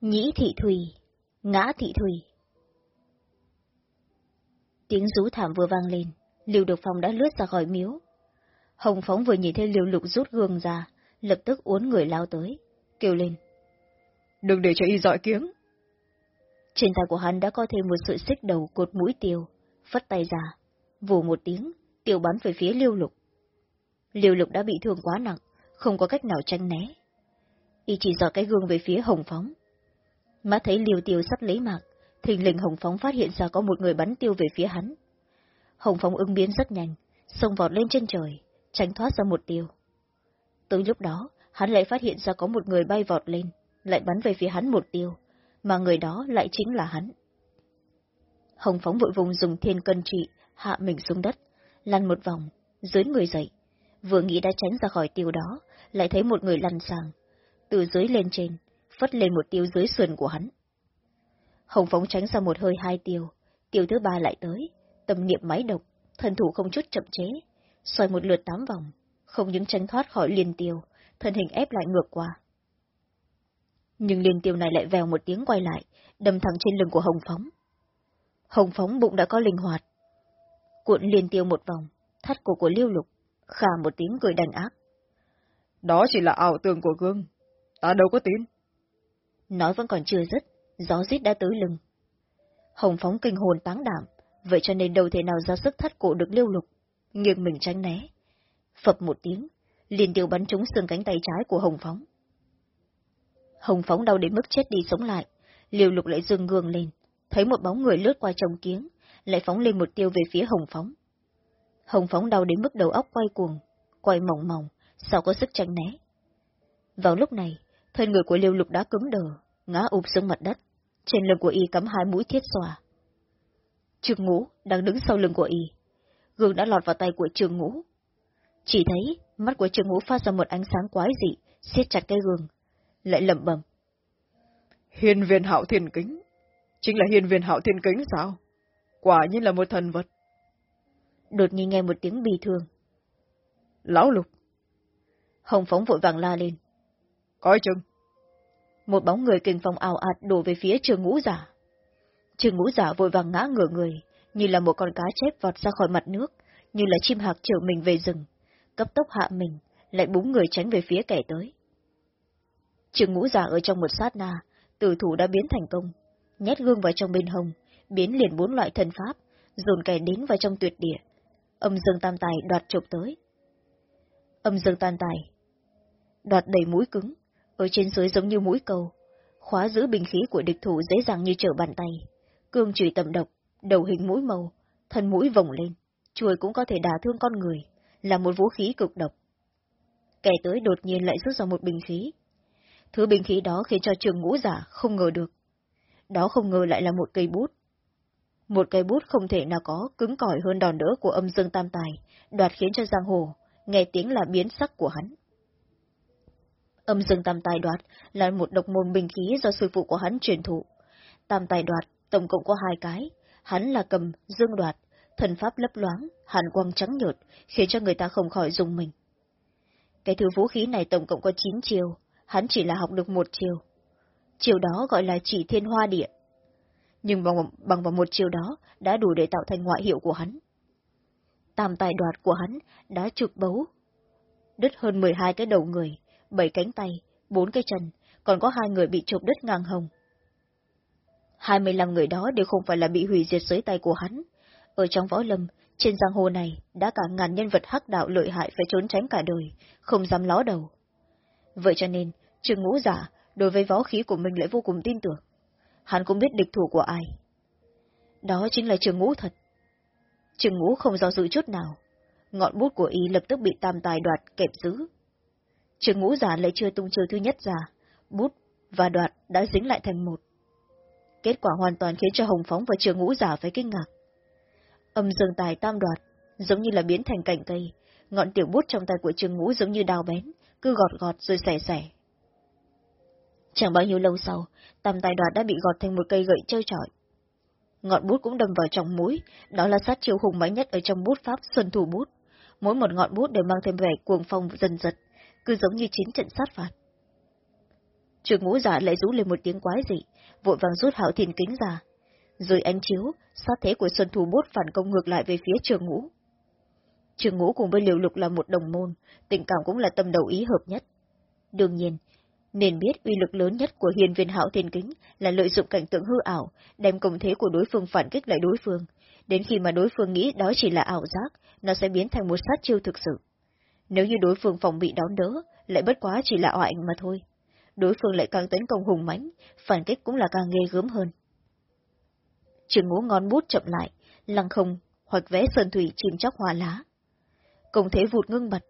Nhĩ thị thùy, ngã thị thùy. Tiếng rú thảm vừa vang lên, Liêu Độc Phong đã lướt ra khỏi miếu. Hồng Phóng vừa nhìn thấy Liêu Lục rút gương ra, lập tức uốn người lao tới, kêu lên. Đừng để cho y dọi kiếng. Trên tay của hắn đã có thêm một sợi xích đầu cột mũi tiêu, phất tay ra, vù một tiếng, tiêu bắn về phía Liêu Lục. Liêu Lục đã bị thương quá nặng, không có cách nào tranh né. Y chỉ dò cái gương về phía Hồng Phóng má thấy liều Tiêu sắp lấy mạng, thình lình Hồng Phóng phát hiện ra có một người bắn tiêu về phía hắn. Hồng Phóng ứng biến rất nhanh, xông vọt lên trên trời, tránh thoát ra một tiêu. Tới lúc đó, hắn lại phát hiện ra có một người bay vọt lên, lại bắn về phía hắn một tiêu, mà người đó lại chính là hắn. Hồng Phóng vội vùng dùng thiên cân trị, hạ mình xuống đất, lăn một vòng, dưới người dậy. Vừa nghĩ đã tránh ra khỏi tiêu đó, lại thấy một người lăn sang. Từ dưới lên trên, phất lên một tiêu dưới sườn của hắn. Hồng Phóng tránh ra một hơi hai tiêu, tiêu thứ ba lại tới, tâm niệm máy độc, thân thủ không chút chậm chế, xoay một lượt tám vòng, không những tránh thoát khỏi liên tiêu, thân hình ép lại ngược qua. Nhưng liên tiêu này lại vèo một tiếng quay lại, đâm thẳng trên lưng của Hồng Phóng. Hồng Phóng bụng đã có linh hoạt. Cuộn liên tiêu một vòng, thắt cổ của Liêu Lục, khà một tiếng cười đành ác. Đó chỉ là ảo tưởng của gương, ta đâu có tin. Nói vẫn còn chưa dứt, gió rít đã tới lưng. Hồng Phóng kinh hồn táng đảm, vậy cho nên đâu thể nào ra sức thắt cổ được Liêu Lục, nghiêng mình tránh né. Phập một tiếng, liền tiêu bắn trúng xương cánh tay trái của Hồng Phóng. Hồng Phóng đau đến mức chết đi sống lại, Liêu Lục lại dừng gương lên, thấy một bóng người lướt qua trồng kiếng, lại phóng lên một tiêu về phía Hồng Phóng. Hồng Phóng đau đến mức đầu óc quay cuồng, quay mỏng mỏng, sao có sức tránh né. Vào lúc này, thân người của Liêu Lục đã cứng đờ, ngã ụp xuống mặt đất, trên lưng của y cắm hai mũi thiết xòa. Trường ngũ đang đứng sau lưng của y, gương đã lọt vào tay của trường ngũ. Chỉ thấy, mắt của trường ngũ phát ra một ánh sáng quái dị, siết chặt cái gương, lại lẩm bẩm. Hiền viên hạo thiên kính, chính là hiền viên hạo thiên kính sao? Quả nhiên là một thần vật. Đột nhiên nghe một tiếng bi thương. Lão lục. Hồng phóng vội vàng la lên. Coi chừng. Một bóng người kinh phong ảo ạt đổ về phía trường ngũ giả. Trường ngũ giả vội vàng ngã ngửa người, như là một con cá chép vọt ra khỏi mặt nước, như là chim hạc trở mình về rừng, cấp tốc hạ mình, lại búng người tránh về phía kẻ tới. Trường ngũ giả ở trong một sát na, tử thủ đã biến thành công, nhét gương vào trong bên hông, biến liền bốn loại thần pháp, dồn kẻ đến vào trong tuyệt địa. Âm dương tam tài đoạt chụp tới. Âm dương tam tài. Đoạt đầy mũi cứng, ở trên dưới giống như mũi câu, khóa giữ bình khí của địch thủ dễ dàng như trở bàn tay. Cương chùy tầm độc, đầu hình mũi màu, thân mũi vòng lên, chuôi cũng có thể đả thương con người, là một vũ khí cực độc. Kẻ tới đột nhiên lại rút ra một bình khí. Thứ bình khí đó khiến cho trường ngũ giả không ngờ được. Đó không ngờ lại là một cây bút. Một cây bút không thể nào có cứng cỏi hơn đòn đỡ của âm dương tam tài, đoạt khiến cho giang hồ, nghe tiếng là biến sắc của hắn. Âm dương tam tài đoạt là một độc môn bình khí do sư phụ của hắn truyền thụ. Tam tài đoạt tổng cộng có hai cái, hắn là cầm dương đoạt, thần pháp lấp loáng, hàn quang trắng nhợt, khiến cho người ta không khỏi dùng mình. Cái thứ vũ khí này tổng cộng có chín chiều, hắn chỉ là học được một chiều. Chiều đó gọi là chỉ thiên hoa địa. Nhưng bằng, bằng vào một chiều đó đã đủ để tạo thành ngoại hiệu của hắn. Tam tài đoạt của hắn đã trục bấu, đứt hơn 12 cái đầu người, bảy cánh tay, bốn cái chân, còn có hai người bị chụp đứt ngang hồng. 25 người đó đều không phải là bị hủy diệt dưới tay của hắn. Ở trong võ lâm, trên giang hồ này, đã cả ngàn nhân vật hắc đạo lợi hại phải trốn tránh cả đời, không dám ló đầu. Vậy cho nên, trường ngũ giả, đối với võ khí của mình lại vô cùng tin tưởng. Hắn cũng biết địch thủ của ai. Đó chính là trường ngũ thật. Trường ngũ không do dự chút nào. Ngọn bút của y lập tức bị tam tài đoạt kẹp giữ. Trường ngũ giả lại chưa tung chơi thứ nhất ra, bút và đoạt đã dính lại thành một. Kết quả hoàn toàn khiến cho Hồng Phóng và trường ngũ giả phải kinh ngạc. Âm dương tài tam đoạt, giống như là biến thành cành cây, ngọn tiểu bút trong tay của trường ngũ giống như đào bén, cứ gọt gọt rồi xẻ xẻ. Chẳng bao nhiêu lâu sau, tam tài đoạt đã bị gọt thành một cây gậy chơi trọi. Ngọn bút cũng đâm vào trong mũi, đó là sát chiêu hùng mãnh nhất ở trong bút pháp xuân thủ bút. Mỗi một ngọn bút đều mang thêm vẻ cuồng phong dần dật, cứ giống như chiến trận sát phạt. Trường ngũ giả lại rú lên một tiếng quái dị, vội vàng rút hạo thiên kính ra. Rồi ánh chiếu, sát thế của Xuân Thu bút phản công ngược lại về phía trường ngũ. Trường ngũ cùng với liều lục là một đồng môn, tình cảm cũng là tâm đầu ý hợp nhất. Đương nhiên, nên biết uy lực lớn nhất của hiền viên hạo thiên kính là lợi dụng cảnh tượng hư ảo, đem công thế của đối phương phản kích lại đối phương. Đến khi mà đối phương nghĩ đó chỉ là ảo giác, nó sẽ biến thành một sát chiêu thực sự. Nếu như đối phương phòng bị đón đỡ, lại bất quá chỉ là oại mà thôi. Đối phương lại càng tấn công hùng mãnh, phản kích cũng là càng ghê gớm hơn. Trường ngũ ngón bút chậm lại, lăng không, hoặc vẽ sơn thủy chìm chóc hoa lá. Công thế vụt ngưng bật.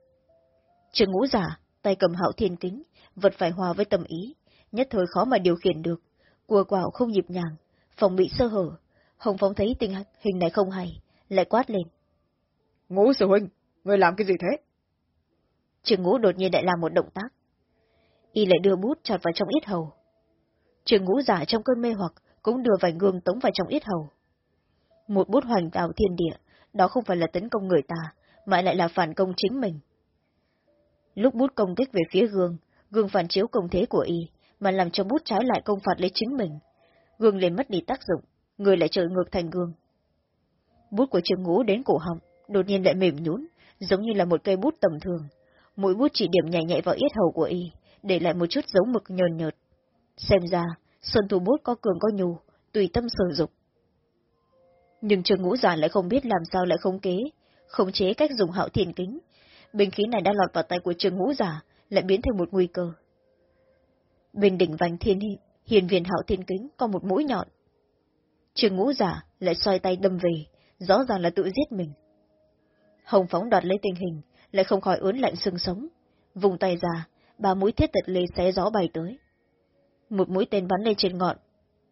Trường ngũ giả, tay cầm hạo thiên kính, vật phải hòa với tâm ý, nhất thời khó mà điều khiển được, cua quảo không nhịp nhàng, phòng bị sơ hở. Hồng Phong thấy tình hình này không hay, lại quát lên. Ngũ sư huynh, người làm cái gì thế? Trường ngũ đột nhiên lại làm một động tác. Y lại đưa bút chọt vào trong ít hầu. Trường ngũ giả trong cơn mê hoặc cũng đưa vài gương tống vào trong ít hầu. Một bút hoành tạo thiên địa, đó không phải là tấn công người ta, mà lại là phản công chính mình. Lúc bút công kích về phía gương, gương phản chiếu công thế của y, mà làm cho bút trái lại công phạt lấy chính mình. Gương liền mất đi tác dụng, người lại trở ngược thành gương. Bút của trường ngũ đến cổ họng, đột nhiên lại mềm nhún, giống như là một cây bút tầm thường. Mũi bút chỉ điểm nhẹ nhẹ vào yết hầu của y, để lại một chút dấu mực nhờn nhợt. Xem ra, Xuân thu Bút có cường có nhu, tùy tâm sử dụng. Nhưng trường ngũ giả lại không biết làm sao lại không kế, khống chế cách dùng hạo thiền kính. Bình khí này đã lọt vào tay của trường ngũ giả, lại biến thành một nguy cơ. Bên đỉnh vành thiên hiền viền hạo thiên kính có một mũi nhọn. Trường ngũ giả lại xoay tay đâm về, rõ ràng là tự giết mình. Hồng phóng đoạt lấy tình hình, lại không khỏi ớn lạnh sưng sống. Vùng tay ra, ba mũi thiết tật lê xé gió bay tới. Một mũi tên bắn lên trên ngọn,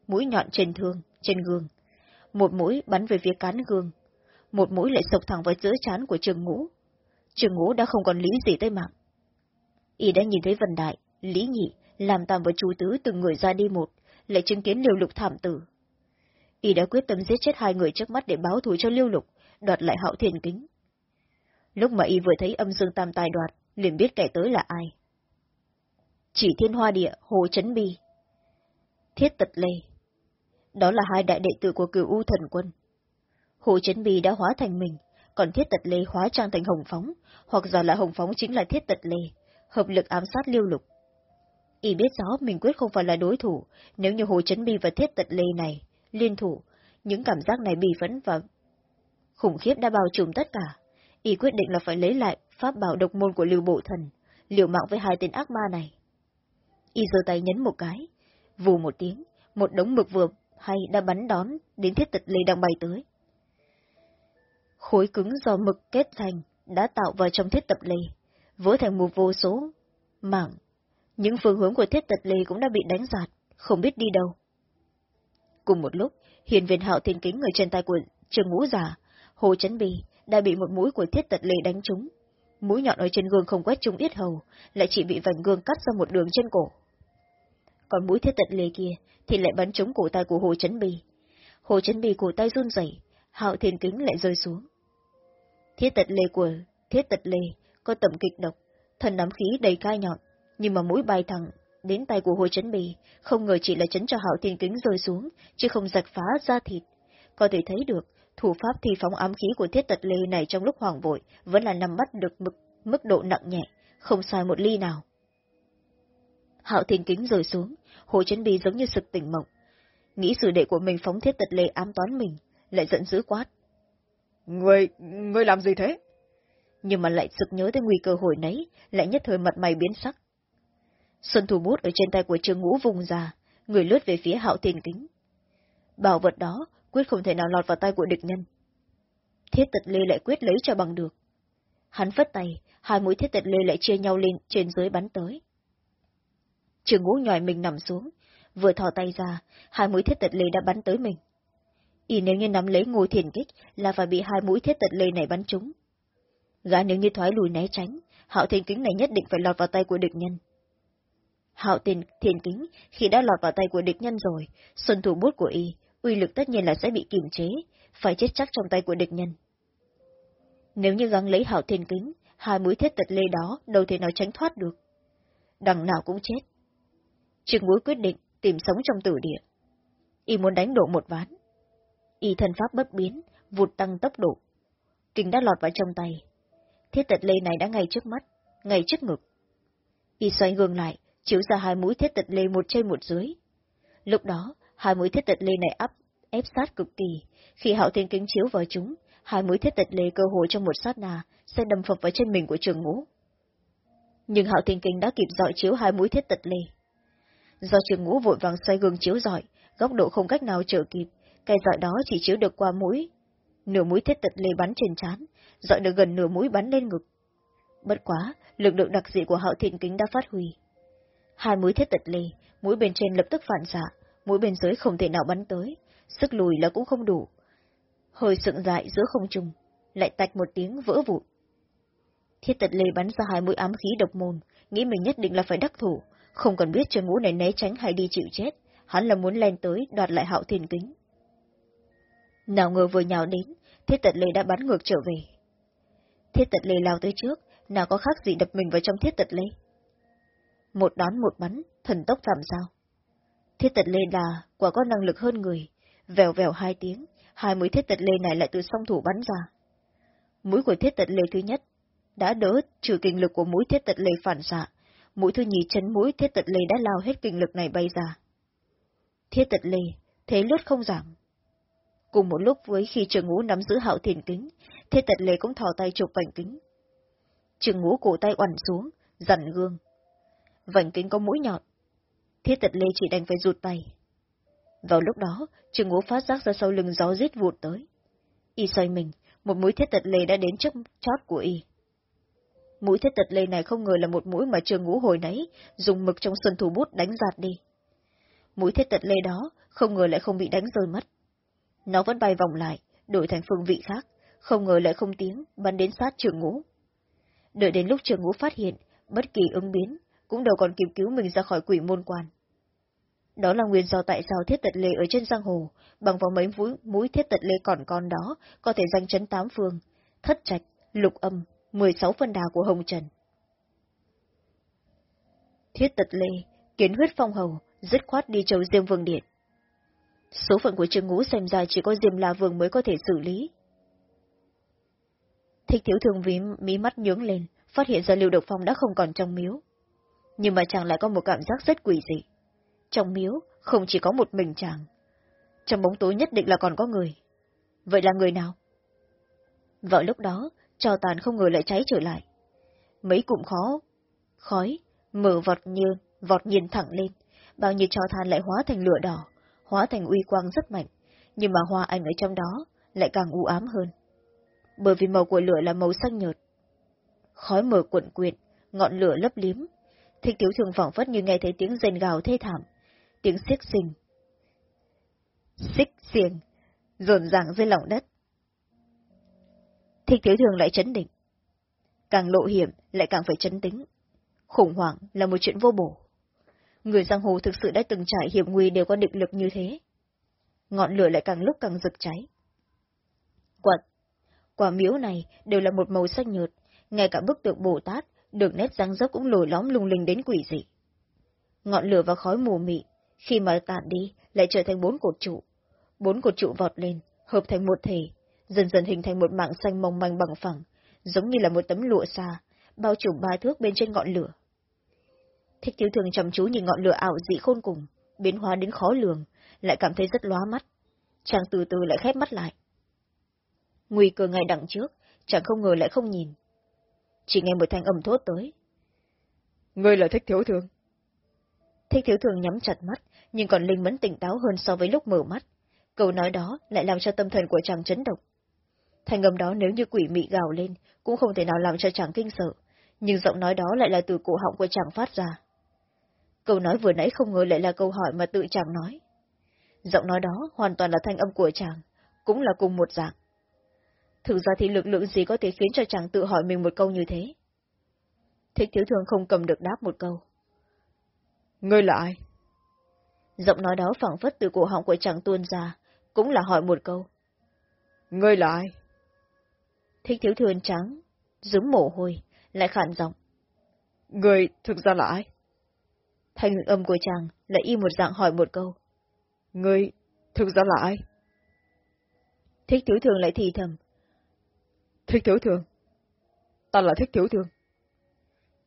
mũi nhọn trên thương, trên gương. Một mũi bắn về phía cán gương. Một mũi lại sộc thẳng vào giữa chán của trường ngũ. Trường ngũ đã không còn lý gì tới mạng. Y đã nhìn thấy Vân Đại, Lý Nhị, làm tạm và chú tứ từng người ra đi một, lại chứng kiến liều lục thảm tử. Y đã quyết tâm giết chết hai người trước mắt để báo thù cho liêu lục, đoạt lại hạo thiền kính. Lúc mà Y vừa thấy âm dương tam tài đoạt, liền biết kẻ tới là ai. Chỉ thiên hoa địa, hồ chấn bi. Thiết tật lê. Đó là hai đại đệ tử của cửu U thần quân. Hồ chấn bi đã hóa thành mình, còn thiết tật lê hóa trang thành hồng phóng, hoặc giả là hồng phóng chính là thiết tật lê, hợp lực ám sát liêu lục. Y biết rõ mình quyết không phải là đối thủ, nếu như Hồ Chấn Bi và Thiết Tật Lê này liên thủ, những cảm giác này bị phấn và khủng khiếp đã bao trùm tất cả. Y quyết định là phải lấy lại pháp bảo độc môn của Lưu Bộ Thần, liều mạng với hai tên ác ma này. Y giơ tay nhấn một cái, vù một tiếng, một đống mực vừa hay đã bắn đón đến Thiết Tật Lê đang bay tới. Khối cứng do mực kết thành đã tạo vào trong Thiết Tập Lê vỡ thành một vô số mảng. Những phương hướng của thiết tật lê cũng đã bị đánh giạt, không biết đi đâu. Cùng một lúc, hiền viên hạo thiên kính người trên tay của trường ngũ giả, hồ chấn bì, đã bị một mũi của thiết tật lê đánh trúng. Mũi nhọn ở trên gương không quét trúng yết hầu, lại chỉ bị vành gương cắt ra một đường trên cổ. Còn mũi thiết tật lê kia thì lại bắn trúng cổ tay của hồ chấn bì. Hồ chấn bì cổ tay run rẩy, hạo thiên kính lại rơi xuống. Thiết tật lê của thiết tật lê có tầm kịch độc, thần nắm khí đầy cai nhọn, nhưng mà mũi bay thẳng đến tay của Hồ Chấn Bì, không ngờ chỉ là chấn cho hạo thiên kính rơi xuống, chứ không giật phá ra thịt. Có thể thấy được, thủ pháp thi phóng ám khí của thiết tật lê này trong lúc hoàng vội vẫn là nằm bắt được mức, mức độ nặng nhẹ, không sai một ly nào. Hạo thiên kính rơi xuống, Hồ Chấn Bì giống như sực tỉnh mộng. Nghĩ sự đệ của mình phóng thiết tật lê ám toán mình, lại giận dữ quát. Người, người làm gì thế? nhưng mà lại sực nhớ tới nguy cơ hồi nấy, lại nhất thời mặt mày biến sắc. Xuân thủ bút ở trên tay của Trương Ngũ vùng ra, người lướt về phía hạo tiền kính. Bảo vật đó quyết không thể nào lọt vào tay của địch nhân. Thiết tật lê lại quyết lấy cho bằng được. Hắn phất tay, hai mũi thiết tật lê lại chia nhau lên trên dưới bắn tới. Trường Ngũ nhòi mình nằm xuống, vừa thò tay ra, hai mũi thiết tật lê đã bắn tới mình. Y nếu như nắm lấy ngôi thiền kích là phải bị hai mũi thiết tật lê này bắn trúng. Gã nếu như thoái lùi né tránh, hạo thiên kính này nhất định phải lọt vào tay của địch nhân. Hạo tiền thiền kính, khi đã lọt vào tay của địch nhân rồi, xuân thủ bút của y, uy lực tất nhiên là sẽ bị kiềm chế, phải chết chắc trong tay của địch nhân. Nếu như gắng lấy hạo thiên kính, hai mũi thiết tật lê đó đâu thể nào tránh thoát được. Đằng nào cũng chết. Trường mũi quyết định tìm sống trong tử địa. Y muốn đánh đổ một ván. Y thần pháp bất biến, vụt tăng tốc độ. Kính đã lọt vào trong tay. Thiết tật lê này đã ngay trước mắt, ngay trước ngực. Y xoay gương lại, chiếu ra hai mũi thiết tật lê một trên một dưới. Lúc đó, hai mũi thiết tật lê này áp ép sát cực kỳ. Khi hạo thiên kính chiếu vào chúng, hai mũi thiết tật lê cơ hội trong một sát nà sẽ đâm phập vào trên mình của trường ngũ. Nhưng hạo thiên kính đã kịp dọi chiếu hai mũi thiết tật lê. Do trường ngũ vội vàng xoay gương chiếu dọi, góc độ không cách nào trở kịp, cái dọi đó chỉ chiếu được qua mũi. Nửa mũi thiết tật lê bắn trên trán, dọi được gần nửa mũi bắn lên ngực. Bất quá, lực lượng đặc dị của hạo thiên kính đã phát huy. Hai mũi thiết tật lê, mũi bên trên lập tức phản xạ, mũi bên dưới không thể nào bắn tới, sức lùi là cũng không đủ. Hơi sượng dại giữa không trung, lại tạch một tiếng vỡ vụn. Thiết tật lê bắn ra hai mũi ám khí độc môn, nghĩ mình nhất định là phải đắc thủ, không cần biết cho ngũ này né tránh hay đi chịu chết, hắn là muốn lên tới đoạt lại hạo thiên kính. Nào ngờ vừa nhào đến, thiết tật lê đã bắn ngược trở về. Thiết tật lê lao tới trước, nào có khác gì đập mình vào trong thiết tật lê. Một đón một bắn, thần tốc làm sao? Thiết tật lê là quả có năng lực hơn người, vèo vèo hai tiếng, hai mũi thiết tật lê này lại từ song thủ bắn ra. Mũi của thiết tật lê thứ nhất đã đỡ trừ kinh lực của mũi thiết tật lê phản xạ, mũi thứ nhì chấn mũi thiết tật lê đã lao hết kinh lực này bay ra. Thiết tật lê, thế lướt không giảm. Cùng một lúc với khi trường ngũ nắm giữ hạo thiền kính, thiết tật lê cũng thò tay chụp vành kính. Trường ngũ cổ tay oằn xuống, dằn gương. Vành kính có mũi nhọn. Thiết tật lê chỉ đành phải rụt tay. Vào lúc đó, trường ngũ phát giác ra sau lưng gió rít vụt tới. Y xoay mình, một mũi thiết tật lê đã đến trước chót của Y. Mũi thiết tật lê này không ngờ là một mũi mà trường ngũ hồi nấy, dùng mực trong xuân thủ bút đánh giạt đi. Mũi thiết tật lê đó, không ngờ lại không bị đánh rơi mất. Nó vẫn bay vòng lại, đổi thành phương vị khác, không ngờ lại không tiếng, bắn đến sát trường ngũ. Đợi đến lúc trường ngũ phát hiện, bất kỳ ứng biến, cũng đâu còn kịp cứu mình ra khỏi quỷ môn quan. Đó là nguyên do tại sao thiết tật lê ở trên giang hồ, bằng vào mấy mũi, mũi thiết tật lê còn con đó, có thể danh chấn tám phương, thất trạch, lục âm, mười sáu phân đà của Hồng Trần. Thiết tật lê, kiến huyết phong hầu, dứt khoát đi châu Diêm Vương Điện. Số phận của Trương Ngũ xem ra chỉ có Diêm La Vương mới có thể xử lý. Thích thiếu thường ví mí mắt nhướng lên, phát hiện ra Lưu Độc Phong đã không còn trong miếu. Nhưng mà chàng lại có một cảm giác rất quỷ dị. Trong miếu, không chỉ có một mình chàng. Trong bóng tối nhất định là còn có người. Vậy là người nào? Vào lúc đó, trò tàn không ngờ lại cháy trở lại. Mấy cụm khó, khói, mở vọt như, vọt nhìn thẳng lên, bao nhiêu trò than lại hóa thành lửa đỏ, hóa thành uy quang rất mạnh, nhưng mà hoa anh ở trong đó lại càng u ám hơn. Bởi vì màu của lửa là màu xanh nhợt. Khói mở cuộn quyện, ngọn lửa lấp liếm. Thích thiếu thường phỏng phất như nghe thấy tiếng rền gào thê thảm, tiếng xiếc xình. Xích xiềng, rồn ràng dưới lòng đất. Thích thiếu thường lại chấn định. Càng lộ hiểm lại càng phải chấn tính. Khủng hoảng là một chuyện vô bổ. Người giang hồ thực sự đã từng trải hiểm nguy đều có định lực như thế. Ngọn lửa lại càng lúc càng rực cháy. Quả, quả miếu này đều là một màu xanh nhợt, ngay cả bức tượng Bồ Tát, đường nét răng dấp cũng lồi lõm lung linh đến quỷ dị. Ngọn lửa và khói mù mị, khi mà tàn đi, lại trở thành bốn cột trụ. Bốn cột trụ vọt lên, hợp thành một thể, dần dần hình thành một mạng xanh mong manh bằng phẳng, giống như là một tấm lụa xa, bao trùm ba thước bên trên ngọn lửa. Thích thiếu thường chăm chú nhìn ngọn lửa ảo dị khôn cùng, biến hóa đến khó lường, lại cảm thấy rất lóa mắt. Chàng từ từ lại khép mắt lại. Nguy cơ ngay đằng trước, chàng không ngờ lại không nhìn. Chỉ nghe một thanh âm thốt tới. Ngươi là thích thiếu thường. Thích thiếu thường nhắm chặt mắt, nhưng còn linh mẫn tỉnh táo hơn so với lúc mở mắt. Câu nói đó lại làm cho tâm thần của chàng chấn động. Thanh âm đó nếu như quỷ mị gào lên, cũng không thể nào làm cho chàng kinh sợ, nhưng giọng nói đó lại là từ cổ họng của chàng phát ra. Câu nói vừa nãy không ngờ lại là câu hỏi mà tự chàng nói. Giọng nói đó hoàn toàn là thanh âm của chàng, cũng là cùng một dạng. Thực ra thì lực lượng gì có thể khiến cho chàng tự hỏi mình một câu như thế? Thích thiếu thường không cầm được đáp một câu. Ngươi là ai? Giọng nói đó phẳng phất từ cổ họng của chàng tuôn ra, cũng là hỏi một câu. Ngươi là ai? Thích thiếu thường trắng, dúng mồ hôi, lại khản giọng. Ngươi thực ra là ai? Thanh âm của chàng lại y một dạng hỏi một câu. Ngươi, thực ra là ai? Thích thiếu thường lại thì thầm. Thích thiếu thường? Ta là thích thiếu thường.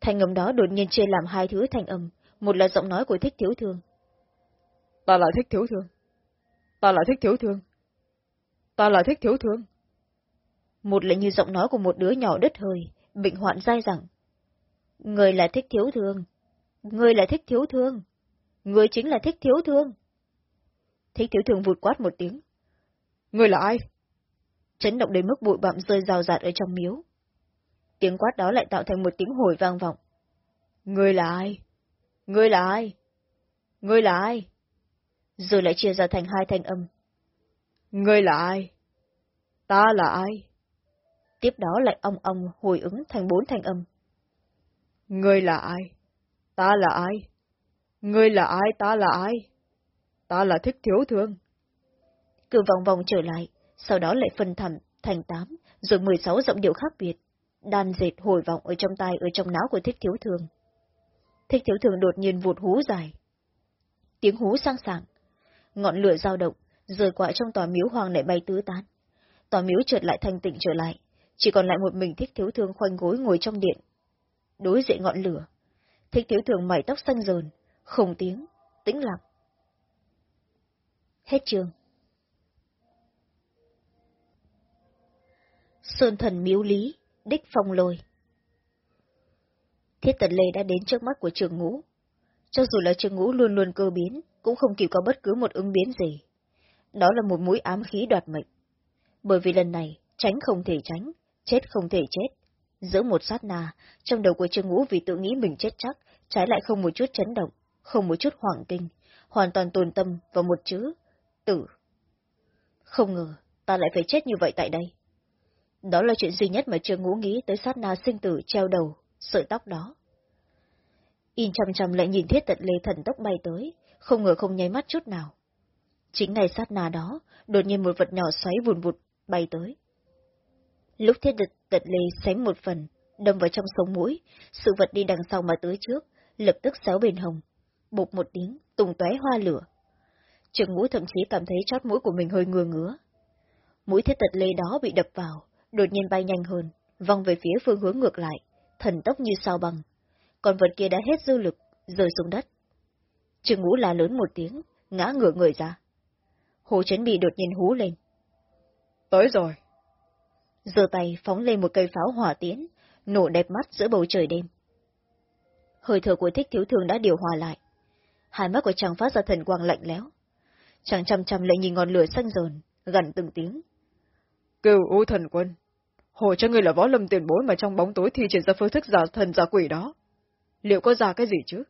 Thanh âm đó đột nhiên chia làm hai thứ thanh âm, một là giọng nói của thích thiếu thương. Ta là thích thiếu thương. Ta là thích thiếu thương. Ta là thích thiếu thương. Một là như giọng nói của một đứa nhỏ đứt hơi, bệnh hoạn dai dẳng. Người là thích thiếu thương. Người là thích thiếu thương. Người chính là thích thiếu thương. Thích thiếu thương vụt quát một tiếng. Người là ai? Chấn động đến mức bụi bặm rơi rào rạt ở trong miếu. Tiếng quát đó lại tạo thành một tiếng hồi vang vọng. Người là ai? Người là ai? Người là ai? Rồi lại chia ra thành hai thanh âm. Người là ai? Ta là ai? Tiếp đó lại ong ong hồi ứng thành bốn thanh âm. Ngươi là ai? Ta là ai? Ngươi là ai? Ta là ai? Ta là thích thiếu thương. Cứ vòng vòng trở lại, sau đó lại phân thẳm thành tám, rồi mười sáu giọng điệu khác biệt, đan dệt hồi vọng ở trong tai ở trong não của thích thiếu thương. Thích thiếu thương đột nhiên vụt hú dài. Tiếng hú sang sảng, ngọn lửa dao động, rời quả trong tòa miếu hoàng lại bay tứ tán. Tòa miếu trượt lại thanh tịnh trở lại, chỉ còn lại một mình thích thiếu thương khoanh gối ngồi trong điện. Đối diện ngọn lửa, thích thiếu thương mảy tóc xanh rờn, không tiếng, tĩnh lặng. Hết chương. Sơn thần miếu lý, đích phong lôi. Thiết tần lê đã đến trước mắt của trường ngũ. Cho dù là trường ngũ luôn luôn cơ biến, cũng không kịp có bất cứ một ứng biến gì. Đó là một mũi ám khí đoạt mệnh. Bởi vì lần này, tránh không thể tránh, chết không thể chết. Giữa một sát na, trong đầu của Trương Ngũ vì tự nghĩ mình chết chắc, trái lại không một chút chấn động, không một chút hoảng kinh, hoàn toàn tồn tâm vào một chữ, tử. Không ngờ, ta lại phải chết như vậy tại đây. Đó là chuyện duy nhất mà Trương Ngũ nghĩ tới sát na sinh tử treo đầu, sợi tóc đó. In chăm chăm lại nhìn thiết tận lê thần tốc bay tới, không ngờ không nháy mắt chút nào. Chính ngày sát nà đó, đột nhiên một vật nhỏ xoáy vùn vụt, bay tới. Lúc thiết địch tật lê xém một phần, đâm vào trong sống mũi, sự vật đi đằng sau mà tới trước, lập tức xéo bên hồng. Bụp một tiếng, tùng tóe hoa lửa. Trường mũi thậm chí cảm thấy chót mũi của mình hơi ngừa ngứa. Mũi thiết tật lê đó bị đập vào, đột nhiên bay nhanh hơn, vòng về phía phương hướng ngược lại, thần tốc như sao băng. Còn vật kia đã hết dư lực, rơi xuống đất. Trường ngũ là lớn một tiếng, ngã ngửa người ra. Hồ Trấn Bị đột nhiên hú lên. Tới rồi giơ tay phóng lên một cây pháo hỏa tiến, nổ đẹp mắt giữa bầu trời đêm. Hơi thở của thích thiếu thường đã điều hòa lại. Hai mắt của chàng phát ra thần quang lạnh lẽo. Chàng chăm chăm lại nhìn ngọn lửa xanh rờn, gần từng tiếng. Kêu u thần quân, hồ cho ngươi là võ lâm tiền bối mà trong bóng tối thi triển ra phương thức giả thần giả quỷ đó. Liệu có ra cái gì chứ?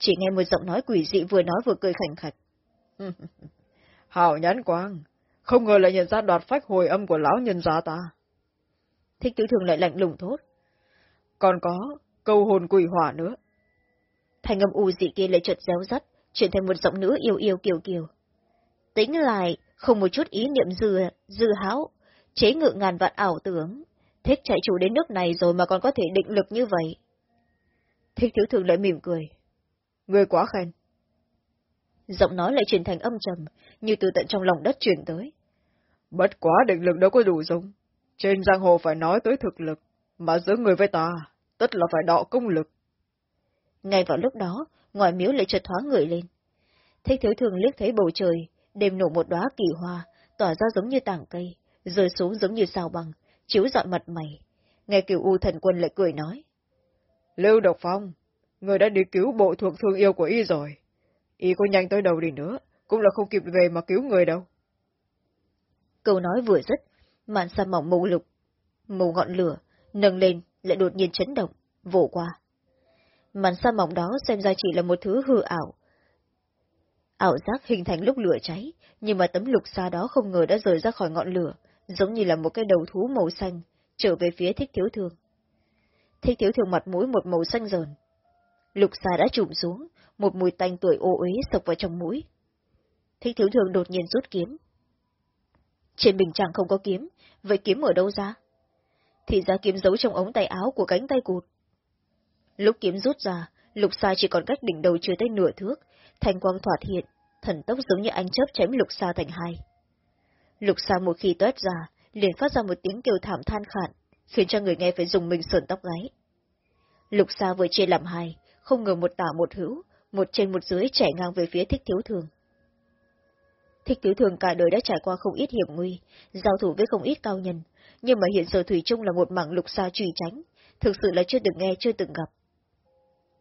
Chỉ nghe một giọng nói quỷ dị vừa nói vừa cười khảnh khạch. Hảo nhãn quang, không ngờ lại nhận ra đoạt phách hồi âm của lão nhân gia ta. Thích tiểu thường lại lạnh lùng thốt. Còn có, câu hồn quỷ hỏa nữa. Thành âm u dị kia lại chợt réo rắt, chuyển thành một giọng nữ yêu yêu kiều kiều. Tính lại, không một chút ý niệm dư, dư háo, chế ngự ngàn vạn ảo tưởng. Thích chạy chủ đến nước này rồi mà còn có thể định lực như vậy. Thích thiếu thường lại mỉm cười. Người quá khen. Giọng nói lại chuyển thành âm trầm, như từ tận trong lòng đất truyền tới. Bất quá định lực đâu có đủ dùng. Trên giang hồ phải nói tới thực lực, mà giữa người với ta, tất là phải đọ công lực. Ngay vào lúc đó, ngoài miếu lại chợt thoáng người lên. Thích thiếu thường liếc thấy bầu trời, đêm nổ một đóa kỳ hoa, tỏa ra giống như tảng cây, rơi xuống giống như sao băng, chiếu dọi mặt mày. Nghe kiểu u thần quân lại cười nói. Lưu Độc Phong, người đã đi cứu bộ thuộc thương yêu của y rồi. Y có nhanh tới đâu đi nữa, cũng là không kịp về mà cứu người đâu. Câu nói vừa dứt, màn sa mỏng mù lục, mù ngọn lửa, nâng lên, lại đột nhiên chấn động, vỗ qua. Màn sa mỏng đó xem ra chỉ là một thứ hư ảo. Ảo giác hình thành lúc lửa cháy, nhưng mà tấm lục xa đó không ngờ đã rời ra khỏi ngọn lửa, giống như là một cái đầu thú màu xanh, trở về phía thích thiếu thương. Thích thiếu thương mặt mũi một màu xanh rờn. Lục xà đã trụm xuống, một mùi tanh tuổi ô uế sộc vào trong mũi. Thích thiếu thường đột nhiên rút kiếm. Trên bình chẳng không có kiếm, vậy kiếm ở đâu ra? Thì ra kiếm giấu trong ống tay áo của cánh tay cụt. Lúc kiếm rút ra, Lục xà chỉ còn cách đỉnh đầu chưa tới nửa thước, thanh quang thoạt hiện, thần tốc giống như anh chớp chém lục xà thành hai. Lục xà một khi toét ra, liền phát ra một tiếng kêu thảm than khản, khiến cho người nghe phải dùng mình sờn tóc gáy. Lục xà vừa chia làm hai, không ngờ một tả một hữu, một trên một dưới chảy ngang về phía thích thiếu thường. Thích thiếu thường cả đời đã trải qua không ít hiểm nguy, giao thủ với không ít cao nhân, nhưng mà hiện giờ Thủy Trung là một mảng lục xa trùy tránh, thực sự là chưa từng nghe chưa từng gặp.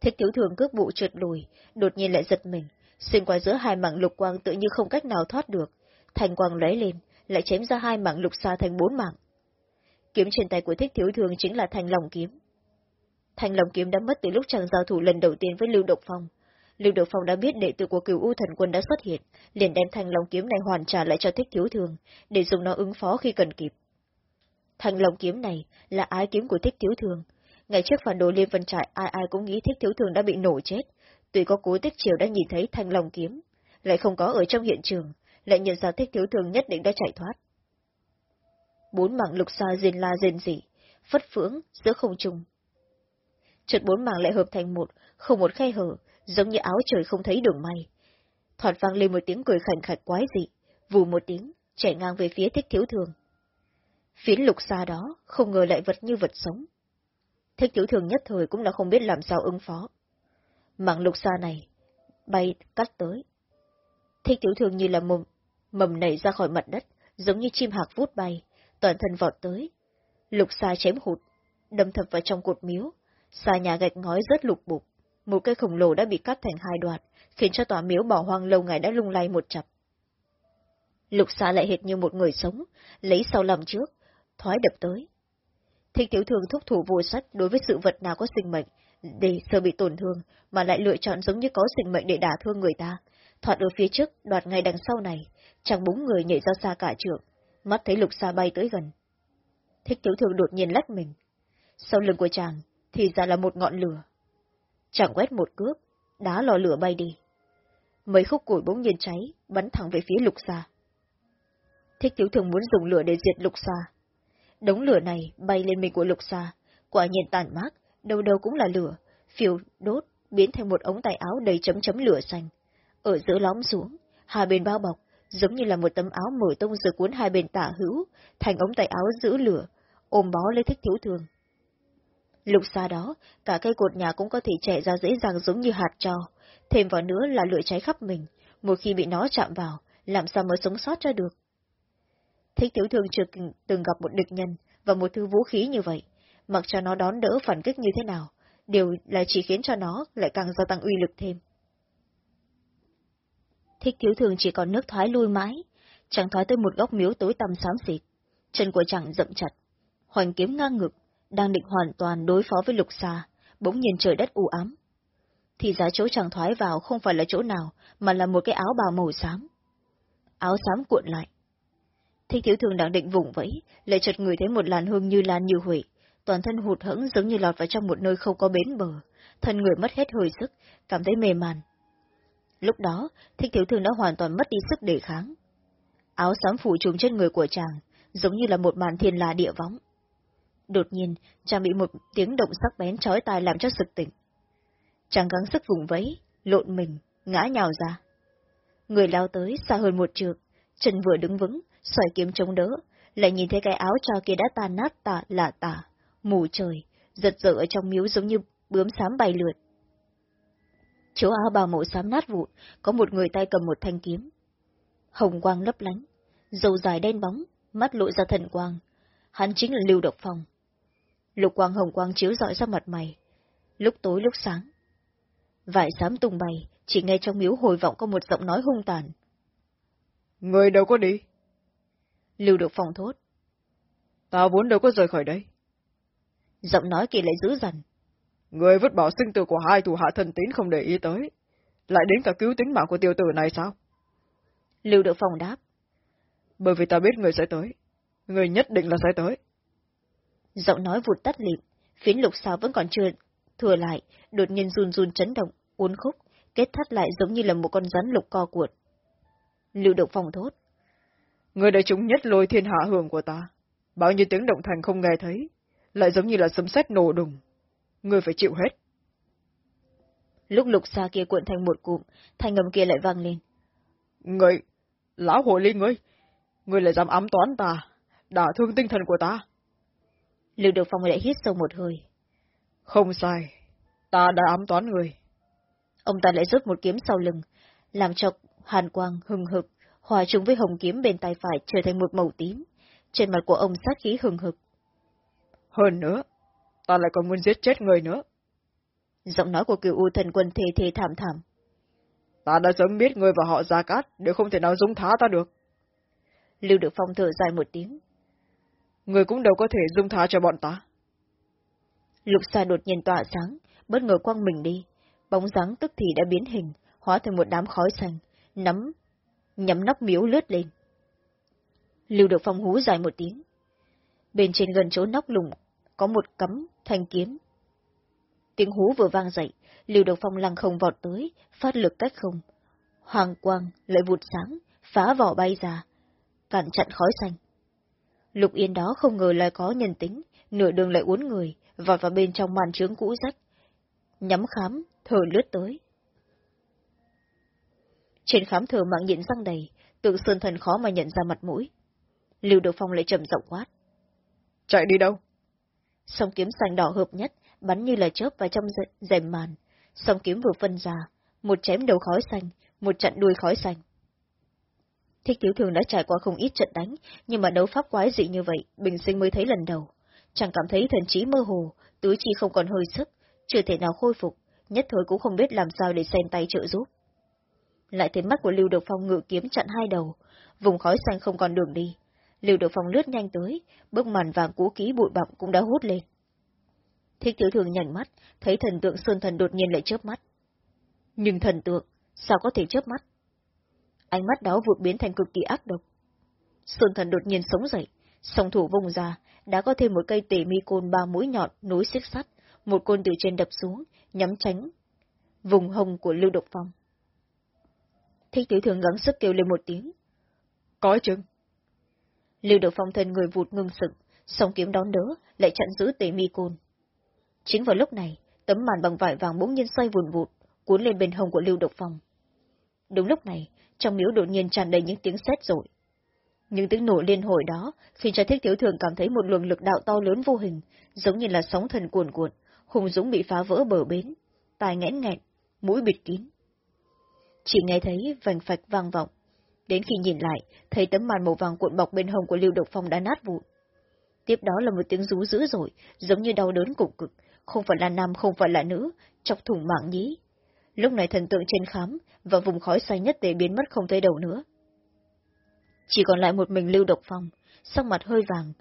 Thích thiếu thường cước bộ trượt lùi, đột nhiên lại giật mình, xuyên qua giữa hai mảng lục quang tự như không cách nào thoát được, thành quang lóe lên, lại chém ra hai mảng lục xa thành bốn mảng. Kiếm trên tay của thích thiếu thường chính là thành lòng kiếm. Thanh Long kiếm đã mất từ lúc chàng giao thủ lần đầu tiên với Lưu Độc Phong. Lưu Độc Phong đã biết đệ tử của cửu U thần quân đã xuất hiện, liền đem thanh Long kiếm này hoàn trả lại cho thích thiếu thường, để dùng nó ứng phó khi cần kịp. Thanh Long kiếm này là ái kiếm của thích thiếu thường. Ngày trước phản đồ Liên Vân Trại ai ai cũng nghĩ thích thiếu thường đã bị nổ chết. Tuy có cố tích triều đã nhìn thấy thanh Long kiếm, lại không có ở trong hiện trường, lại nhận ra thích thiếu thường nhất định đã chạy thoát. Bốn mạng lục xa rên la rên rỉ, phất phưởng giữa không trung. Chợt bốn mảng lại hợp thành một, không một khe hở, giống như áo trời không thấy đường may. Thoạt vang lên một tiếng cười khảnh khạch quái dị, vù một tiếng, chạy ngang về phía thích thiếu thường. Phiến lục xa đó, không ngờ lại vật như vật sống. Thích thiếu thường nhất thời cũng là không biết làm sao ứng phó. Mạng lục xa này, bay cắt tới. Thích thiếu thường như là mầm, mầm nảy ra khỏi mặt đất, giống như chim hạc vút bay, toàn thân vọt tới. Lục xa chém hụt, đâm thập vào trong cột miếu, xa nhà gạch ngói rất lục bục. Một cây khổng lồ đã bị cắt thành hai đoạn, khiến cho tòa miếu bỏ hoang lâu ngày đã lung lay một chập. Lục xa lại hệt như một người sống, lấy sau lòng trước, thoái đập tới. Thích thiếu thường thúc thủ vô sách đối với sự vật nào có sinh mệnh, để sợ bị tổn thương, mà lại lựa chọn giống như có sinh mệnh để đả thương người ta. Thoạt ở phía trước, đoạt ngay đằng sau này, chẳng búng người nhảy ra xa cả trượng, mắt thấy lục xa bay tới gần. Thích thiếu thường đột nhiên lách mình. Sau lưng của chàng, thì ra là một ngọn lửa. chẳng quét một cước, đá lò lửa bay đi. Mấy khúc củi bỗng nhiên cháy, bắn thẳng về phía lục xa. Thích thiếu thường muốn dùng lửa để diệt lục xa. Đống lửa này bay lên mình của lục xa, quả nhiên tàn mát, đâu đâu cũng là lửa, phiêu, đốt, biến thành một ống tay áo đầy chấm chấm lửa xanh. Ở giữa lóm xuống, hai bên bao bọc, giống như là một tấm áo mở tung rồi cuốn hai bên tả hữu, thành ống tay áo giữ lửa, ôm bó lấy thích thiếu thường. Lục xa đó, cả cây cột nhà cũng có thể chạy ra dễ dàng giống như hạt trò, thêm vào nữa là lửa cháy khắp mình, một khi bị nó chạm vào, làm sao mới sống sót cho được. Thích tiểu thường chưa từng gặp một địch nhân và một thứ vũ khí như vậy, mặc cho nó đón đỡ phản kích như thế nào, đều là chỉ khiến cho nó lại càng gia tăng uy lực thêm. Thích thiếu thường chỉ còn nước thoái lui mãi, chẳng thoái tới một góc miếu tối tăm xám xịt, chân của chẳng rậm chặt, hoành kiếm ngang ngực, đang định hoàn toàn đối phó với lục xà, bỗng nhiên trời đất u ám. Thì giá chỗ chàng thoái vào không phải là chỗ nào, mà là một cái áo bào màu xám. Áo xám cuộn lại. Thích thiếu thường đang định vùng vẫy, lại chợt người thấy một làn hương như lan như hủy, toàn thân hụt hẫng giống như lọt vào trong một nơi không có bến bờ, thân người mất hết hơi sức, cảm thấy mềm màn. Lúc đó, thích thiếu thường đã hoàn toàn mất đi sức đề kháng. Áo xám phủ trùm trên người của chàng, giống như là một màn thiên la địa võng. Đột nhiên, chàng bị một tiếng động sắc bén chói tai làm cho sực tỉnh. Chàng gắng sức vùng vẫy, lộn mình, ngã nhào ra. Người lao tới xa hơn một trượng, chân vừa đứng vững, xoay kiếm chống đỡ, lại nhìn thấy cái áo cho kia đã tan nát tả lạ tả, mù trời, giật dở ở trong miếu giống như bướm xám bay lượt. Chỗ áo bào mộ xám nát vụn, có một người tay cầm một thanh kiếm. Hồng quang lấp lánh, dầu dài đen bóng, mắt lộ ra thần quang. Hắn chính là Lưu Độc Phong. Lục quang hồng quang chiếu rọi ra mặt mày, lúc tối lúc sáng. Vải xám tung bay, chỉ nghe trong miếu hồi vọng có một giọng nói hung tàn. Người đâu có đi? Lưu được phòng thốt. Ta vốn đâu có rời khỏi đây. Giọng nói kỳ lại dữ dằn. Người vứt bỏ sinh tử của hai thủ hạ thần tín không để ý tới. Lại đến cả cứu tính mạng của tiêu tử này sao? Lưu được phòng đáp. Bởi vì ta biết người sẽ tới. Người nhất định là sẽ tới. Giọng nói vụt tắt lịm, phiến lục sao vẫn còn chưa thừa lại, đột nhiên run run chấn động, uốn khúc, kết thắt lại giống như là một con rắn lục co cuộn. Lưu Động Phong thốt. Người đã trúng nhất lôi thiên hạ hưởng của ta. Bao nhiêu tiếng động thành không nghe thấy, lại giống như là sấm sét nổ đùng. Người phải chịu hết. Lúc lục xa kia cuộn thành một cụm, thanh ngầm kia lại vang lên. Người, lão hồ ly ngươi, ngươi lại dám ám toán ta, đả thương tinh thần của ta. Lưu Được Phong lại hít sâu một hơi. Không sai, ta đã ám toán người. Ông ta lại rút một kiếm sau lưng, làm cho hàn quang hừng hực, hòa trùng với hồng kiếm bên tay phải trở thành một màu tím. Trên mặt của ông sát khí hừng hực. Hơn nữa, ta lại còn muốn giết chết người nữa. Giọng nói của cựu u thần quân thề thề thảm thảm. Ta đã sớm biết người và họ Gia Cát đều không thể nào dung thá ta được. Lưu Được Phong thở dài một tiếng. Người cũng đâu có thể dung tha cho bọn ta. Lục xa đột nhiên tỏa sáng, bất ngờ quăng mình đi. Bóng dáng tức thì đã biến hình, hóa thành một đám khói xanh, nắm, nhắm nóc miếu lướt lên. Lưu Được Phong hú dài một tiếng. Bên trên gần chỗ nóc lùng, có một cắm thanh kiếm. Tiếng hú vừa vang dậy, Lưu Độc Phong lăng không vọt tới, phát lực cách không. Hoàng quang lại vụt sáng, phá vỏ bay ra, cản chặn khói xanh. Lục Yên đó không ngờ lại có nhân tính, nửa đường lại uốn người, vọt vào bên trong màn trướng cũ rách. Nhắm khám, thở lướt tới. Trên khám thờ mạng nhịn răng đầy, tự sơn thần khó mà nhận ra mặt mũi. Lưu Được Phong lại trầm giọng quát. Chạy đi đâu? Song kiếm xanh đỏ hợp nhất, bắn như là chớp vào trong rèm màn. Song kiếm vừa phân ra, một chém đầu khói xanh, một trận đuôi khói xanh. Thích thiếu thường đã trải qua không ít trận đánh, nhưng mà đấu pháp quái dị như vậy, bình sinh mới thấy lần đầu. Chẳng cảm thấy thần trí mơ hồ, tứ chi không còn hơi sức, chưa thể nào khôi phục, nhất thời cũng không biết làm sao để xen tay trợ giúp. Lại thấy mắt của Lưu Độc Phong ngự kiếm chặn hai đầu, vùng khói xanh không còn đường đi. Lưu Độc Phong lướt nhanh tới, bước màn vàng cũ ký bụi bặm cũng đã hút lên. Thích thiếu thường nhảnh mắt, thấy thần tượng Sơn Thần đột nhiên lại chớp mắt. Nhưng thần tượng, sao có thể chớp mắt? Ánh mắt đó vụt biến thành cực kỳ ác độc. Xuân Thần đột nhiên sống dậy, song thủ vùng ra, đã có thêm một cây tể mi côn ba mũi nhọn nối xích sắt, một côn từ trên đập xuống, nhắm tránh vùng hồng của Lưu Độc Phong. Thích tiểu thường gắng sức kêu lên một tiếng. Có chừng. Lưu Độc Phong thân người vụt ngưng sực, song kiếm đón đỡ, lại chặn giữ tể mi côn. Chính vào lúc này, tấm màn bằng vải vàng bỗng nhiên xoay vùn vụt, cuốn lên bên hông của Lưu Độc Phong. Đúng lúc này, trong miếu đột nhiên tràn đầy những tiếng sét rội. Những tiếng nổ liên hồi đó khiến cho thiết thiếu thường cảm thấy một luồng lực đạo to lớn vô hình, giống như là sóng thần cuồn cuộn, hùng dũng bị phá vỡ bờ bến, tai nghẽn nghẹn, mũi bịt kín. Chỉ nghe thấy vành phạch vang vọng. Đến khi nhìn lại, thấy tấm màn màu vàng cuộn bọc bên hông của Lưu Độc Phong đã nát vụn. Tiếp đó là một tiếng rú dữ dội, giống như đau đớn cùng cực, không phải là nam không phải là nữ, chọc thủng mạng nhí. Lúc này thần tượng trên khám, và vùng khói xoay nhất để biến mất không thấy đầu nữa. Chỉ còn lại một mình Lưu Độc Phong, sắc mặt hơi vàng.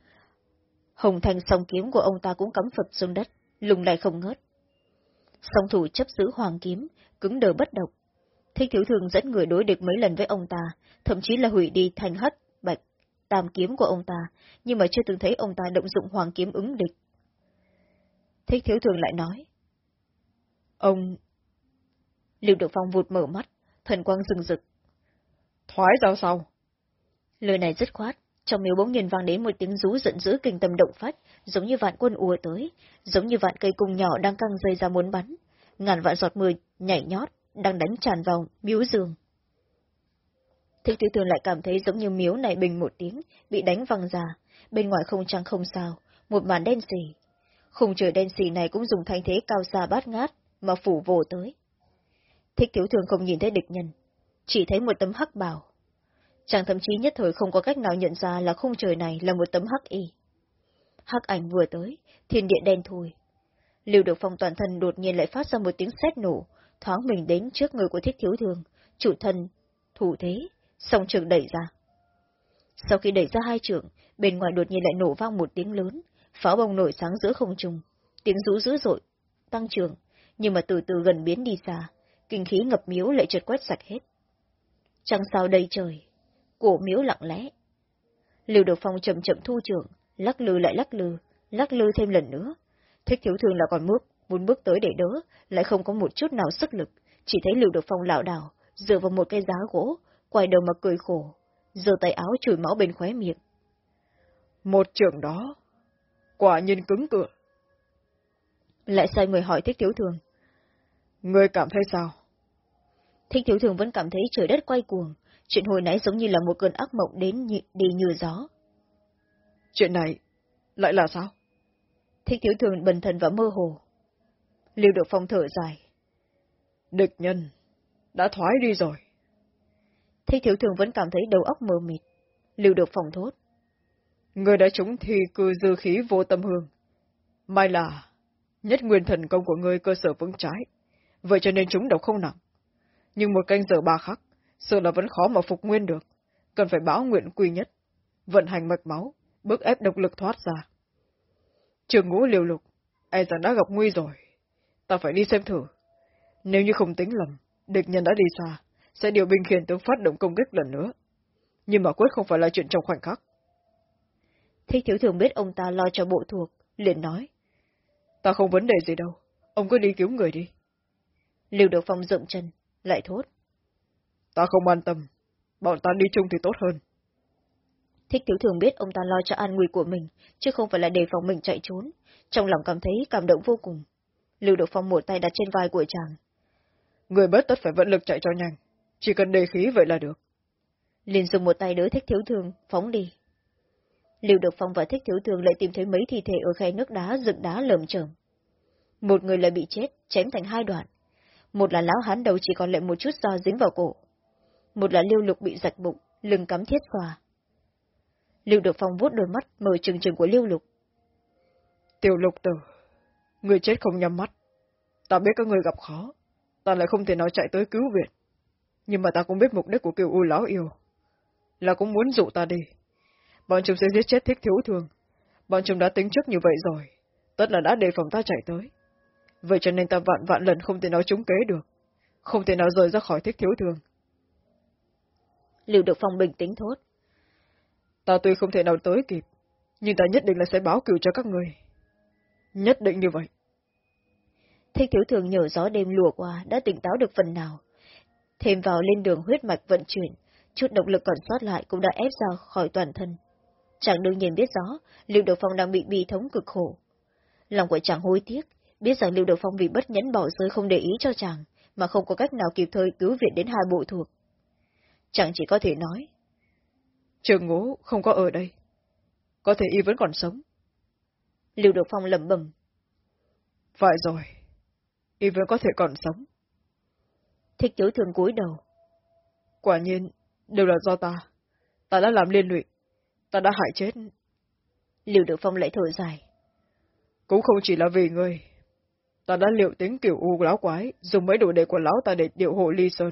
Hồng thành song kiếm của ông ta cũng cắm phập xuống đất, lùng lại không ngớt. Song thủ chấp giữ hoàng kiếm, cứng đờ bất động. Thích thiếu thường dẫn người đối địch mấy lần với ông ta, thậm chí là hủy đi thành hất, bạch, tam kiếm của ông ta, nhưng mà chưa từng thấy ông ta động dụng hoàng kiếm ứng địch. Thích thiếu thường lại nói. Ông... Lưu Được Phong vụt mở mắt, thần quang rừng rực. Thoái ra sau. Lời này dứt khoát, trong miếu bỗng nhiên vang đến một tiếng rú giận dữ kinh tâm động phách, giống như vạn quân ùa tới, giống như vạn cây cung nhỏ đang căng dây ra muốn bắn. Ngàn vạn giọt mưa nhảy nhót, đang đánh tràn vào miếu giường. Thích thiếu thường lại cảm thấy giống như miếu này bình một tiếng, bị đánh văng ra, bên ngoài không trăng không sao, một màn đen xì. Khung trời đen xì này cũng dùng thanh thế cao xa bát ngát, mà phủ vồ tới. Thích thiếu thường không nhìn thấy địch nhân, chỉ thấy một tấm hắc bào. Chàng thậm chí nhất thời không có cách nào nhận ra là khung trời này là một tấm hắc y. Hắc ảnh vừa tới, thiên địa đen thui. Lưu được phong toàn thân đột nhiên lại phát ra một tiếng sét nổ, thoáng mình đến trước người của thích thiếu thường, chủ thân, thủ thế, song trường đẩy ra. Sau khi đẩy ra hai trường, bên ngoài đột nhiên lại nổ vang một tiếng lớn, pháo bông nổi sáng giữa không trung, tiếng rú dữ dội, tăng trường, nhưng mà từ từ gần biến đi xa, kinh khí ngập miếu lại trượt quét sạch hết. Trăng sao đầy trời, cổ miếu lặng lẽ. Lưu Độc Phong chậm chậm thu trưởng, lắc lư lại lắc lư, lắc lư thêm lần nữa. Thích thiếu thường là còn bước, muốn bước tới để đỡ, lại không có một chút nào sức lực, chỉ thấy Lưu Độc Phong lảo đảo, dựa vào một cây giá gỗ, quay đầu mà cười khổ, giơ tay áo chùi máu bên khóe miệng. Một trường đó, quả nhiên cứng cựa. Lại sai người hỏi thích thiếu thường. Ngươi cảm thấy sao? Thích thiếu thường vẫn cảm thấy trời đất quay cuồng, chuyện hồi nãy giống như là một cơn ác mộng đến nhị, đi như gió. Chuyện này, lại là sao? Thích thiếu thường bần thần và mơ hồ. Lưu được phong thở dài. Địch nhân, đã thoái đi rồi. Thích thiếu thường vẫn cảm thấy đầu óc mờ mịt. Lưu được phong thốt. Người đã trúng thi cư dư khí vô tâm hương. May là, nhất nguyên thần công của ngươi cơ sở vững trái, vậy cho nên chúng độc không nặng. Nhưng một canh giờ ba khắc, sợ là vẫn khó mà phục nguyên được, cần phải báo nguyện quy nhất, vận hành mạch máu, bước ép độc lực thoát ra. Trường ngũ liều lục, e rằng đã gặp nguy rồi, ta phải đi xem thử. Nếu như không tính lầm, địch nhân đã đi xa, sẽ điều binh khiển tướng phát động công kích lần nữa. Nhưng mà quyết không phải là chuyện trong khoảnh khắc. Thích thiếu thường biết ông ta lo cho bộ thuộc, liền nói. Ta không vấn đề gì đâu, ông cứ đi cứu người đi. Lưu Được Phong dựng chân, lại thốt. Ta không an tâm, bọn ta đi chung thì tốt hơn. Thích tiểu thường biết ông ta lo cho an nguy của mình, chứ không phải là đề phòng mình chạy trốn. Trong lòng cảm thấy cảm động vô cùng. Lưu Được Phong một tay đặt trên vai của chàng. Người bất tất phải vận lực chạy cho nhanh, chỉ cần đề khí vậy là được. Liền dùng một tay đỡ thích thiếu thường, phóng đi. Lưu Được Phong và thích thiếu thường lại tìm thấy mấy thi thể ở khe nước đá dựng đá lởm chởm. Một người là bị chết, chém thành hai đoạn. Một là lão hán đầu chỉ còn lại một chút da dính vào cổ. Một là lưu lục bị rạch bụng, lưng cắm thiết xòa. Lưu Được Phong vuốt đôi mắt mở trừng trừng của Lưu Lục. Tiểu lục tử, người chết không nhắm mắt. Ta biết các người gặp khó, ta lại không thể nào chạy tới cứu viện. Nhưng mà ta cũng biết mục đích của kiều u lão yêu. Là cũng muốn dụ ta đi. Bọn chúng sẽ giết chết thích thiếu thường. Bọn chúng đã tính trước như vậy rồi. Tất là đã đề phòng ta chạy tới. Vậy cho nên ta vạn vạn lần không thể nào trúng kế được. Không thể nào rời ra khỏi thích thiếu thường. Lưu Được Phong bình tĩnh thốt. Ta tuy không thể nào tới kịp, nhưng ta nhất định là sẽ báo cửu cho các người. Nhất định như vậy. Thích thiếu thường nhờ gió đêm lùa qua đã tỉnh táo được phần nào. Thêm vào lên đường huyết mạch vận chuyển, chút động lực còn sót lại cũng đã ép ra khỏi toàn thân. Chàng đương nhiên biết rõ, Lưu Độc Phong đang bị bi thống cực khổ. Lòng của chàng hối tiếc, biết rằng Lưu Độc Phong vì bất nhẫn bỏ rơi không để ý cho chàng, mà không có cách nào kịp thời cứu viện đến hai bộ thuộc. Chàng chỉ có thể nói. Trường ngũ không có ở đây. Có thể y vẫn còn sống. Lưu Độc Phong lẩm bẩm. Phải rồi. Y vẫn có thể còn sống. Thích tiểu thường cúi đầu. Quả nhiên, đều là do ta. Ta đã làm liên lụy. Ta đã hại chết. Lưu Được Phong lại thở dài. Cũng không chỉ là vì ngươi. Ta đã liệu tính kiểu u lão quái, dùng mấy đồ đệ của lão ta để điệu hộ ly sơn,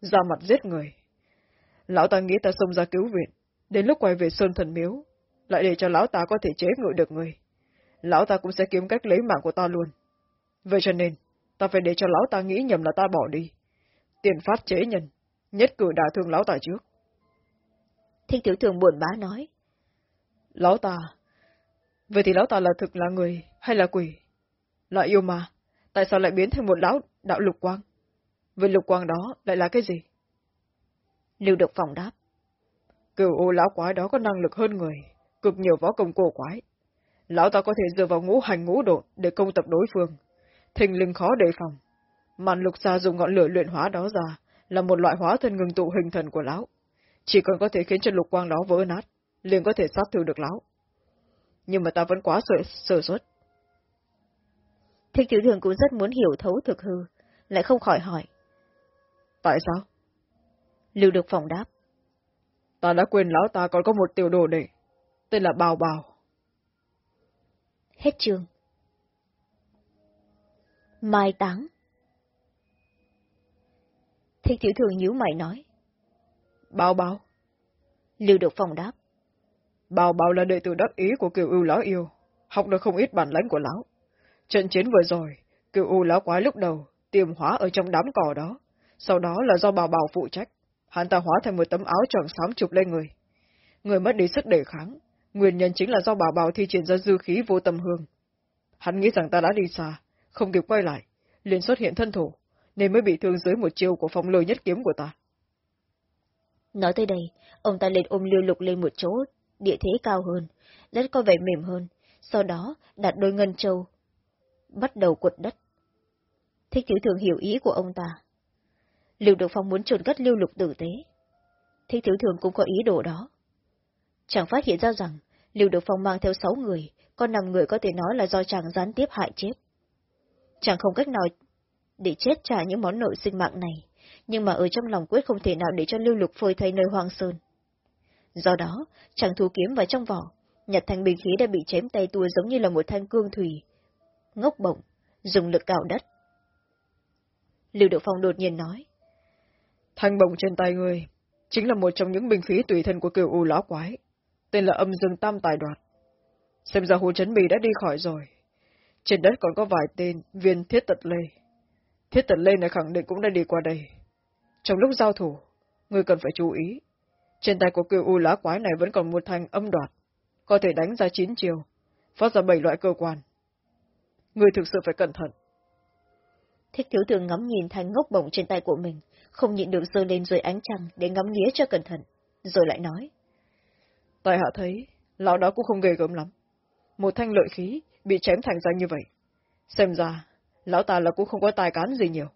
ra mặt giết người. Lão ta nghĩ ta xông ra cứu viện, đến lúc quay về sơn thần miếu, lại để cho lão ta có thể chế ngự được người. Lão ta cũng sẽ kiếm cách lấy mạng của ta luôn. Vậy cho nên, ta phải để cho lão ta nghĩ nhầm là ta bỏ đi. Tiền phát chế nhân, nhất cử đả thương lão ta trước. Thích tiểu thường buồn bã nói. Lão ta. Vậy thì lão ta là thực là người hay là quỷ? Là yêu mà, tại sao lại biến thành một lão đạo lục quang? Vậy lục quang đó lại là cái gì? Lưu Độc Phòng đáp. Cửu ô lão quái đó có năng lực hơn người, cực nhiều võ công cổ quái. Lão ta có thể dựa vào ngũ hành ngũ độn để công tập đối phương. Thình linh khó đề phòng. Màn lục xa dùng ngọn lửa luyện hóa đó ra, là một loại hóa thân ngừng tụ hình thần của lão. Chỉ cần có thể khiến cho lục quang đó vỡ nát, liền có thể sát thương được lão. Nhưng mà ta vẫn quá sợ, sợ suất. Thích tiểu thường cũng rất muốn hiểu thấu thực hư, lại không khỏi hỏi. Tại sao? Lưu được phòng đáp. Ta đã quên lão ta còn có một tiểu đồ đệ, tên là Bào Bào. Hết chương. Mai táng. Thích tiểu thường nhíu mày nói. Bao bao. Lưu được phòng đáp. Bao bao là đệ tử đắc ý của kiều ưu lão yêu, học được không ít bản lãnh của lão. Trận chiến vừa rồi, cựu ưu lão quái lúc đầu, tiềm hóa ở trong đám cỏ đó, sau đó là do bào bào phụ trách, hắn ta hóa thành một tấm áo tròn xám chụp lên người. Người mất đi sức đề kháng, nguyên nhân chính là do bảo bào thi triển ra dư khí vô tâm hương. Hắn nghĩ rằng ta đã đi xa, không kịp quay lại, liền xuất hiện thân thủ, nên mới bị thương dưới một chiêu của phong lôi nhất kiếm của ta. Nói tới đây, ông ta lên ôm lưu lục lên một chỗ, địa thế cao hơn, đất có vẻ mềm hơn, sau đó đặt đôi ngân châu, bắt đầu quật đất. Thích thiếu thường hiểu ý của ông ta. Lưu Được Phong muốn trồn cất lưu lục tử tế. Thích thiếu thường cũng có ý đồ đó. Chàng phát hiện ra rằng, Lưu Được Phong mang theo sáu người, còn năm người có thể nói là do chàng gián tiếp hại chết. Chàng không cách nào để chết trả những món nợ sinh mạng này, nhưng mà ở trong lòng quyết không thể nào để cho Lưu Lục phơi thay nơi hoang sơn. Do đó, chàng thu kiếm vào trong vỏ, nhặt thanh bình khí đã bị chém tay tua giống như là một thanh cương thủy. Ngốc bổng, dùng lực cào đất. Lưu Độ Phong đột nhiên nói. Thanh bổng trên tay người, chính là một trong những binh khí tùy thân của kiều u lão quái, tên là âm dương tam tài đoạt. Xem ra hồ chấn bì đã đi khỏi rồi. Trên đất còn có vài tên viên thiết tật lê. Thiết tật lê này khẳng định cũng đã đi qua đây. Trong lúc giao thủ, người cần phải chú ý. Trên tay của kiều u lá quái này vẫn còn một thanh âm đoạt, có thể đánh ra chín chiều, phát ra bảy loại cơ quan. Người thực sự phải cẩn thận. Thích thiếu tường ngắm nhìn thanh ngốc bổng trên tay của mình, không nhịn được rơi lên dưới ánh trăng để ngắm nghía cho cẩn thận, rồi lại nói. Tài hạ thấy, lão đó cũng không ghê gớm lắm. Một thanh lợi khí bị chém thành ra như vậy. Xem ra, lão ta là cũng không có tài cán gì nhiều.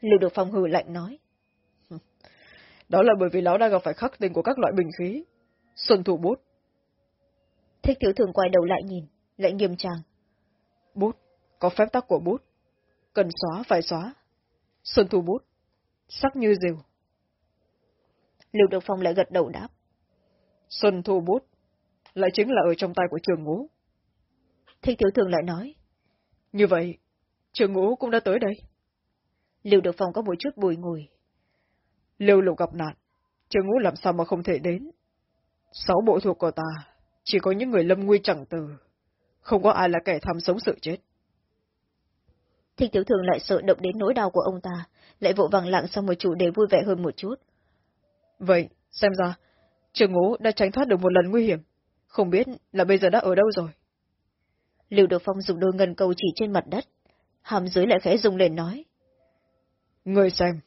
Lưu được phong hừ lạnh nói. Đó là bởi vì lão đã gặp phải khắc tinh của các loại bình khí. Xuân thủ bút. Thích thiếu thường quay đầu lại nhìn, lại nghiêm trang. Bút, có phép tắc của bút. Cần xóa phải xóa. Xuân thủ bút, sắc như diều. Lưu Được Phong lại gật đầu đáp. Xuân thu bút, lại chính là ở trong tay của trường ngũ. Thích thiếu thường lại nói. Như vậy, trường ngũ cũng đã tới đây. Lưu Được Phong có một chút bùi ngùi. Lưu lục gặp nạn, trường ngũ làm sao mà không thể đến. Sáu bộ thuộc của ta, chỉ có những người lâm nguy chẳng từ. Không có ai là kẻ tham sống sự chết. Thích tiểu thường lại sợ động đến nỗi đau của ông ta, lại vội vàng lặng sang một chủ đề vui vẻ hơn một chút. Vậy, xem ra, trường ngũ đã tránh thoát được một lần nguy hiểm. Không biết là bây giờ đã ở đâu rồi. Lưu Được Phong dùng đôi ngân câu chỉ trên mặt đất. Hàm dưới lại khẽ dùng lên nói. Người xem.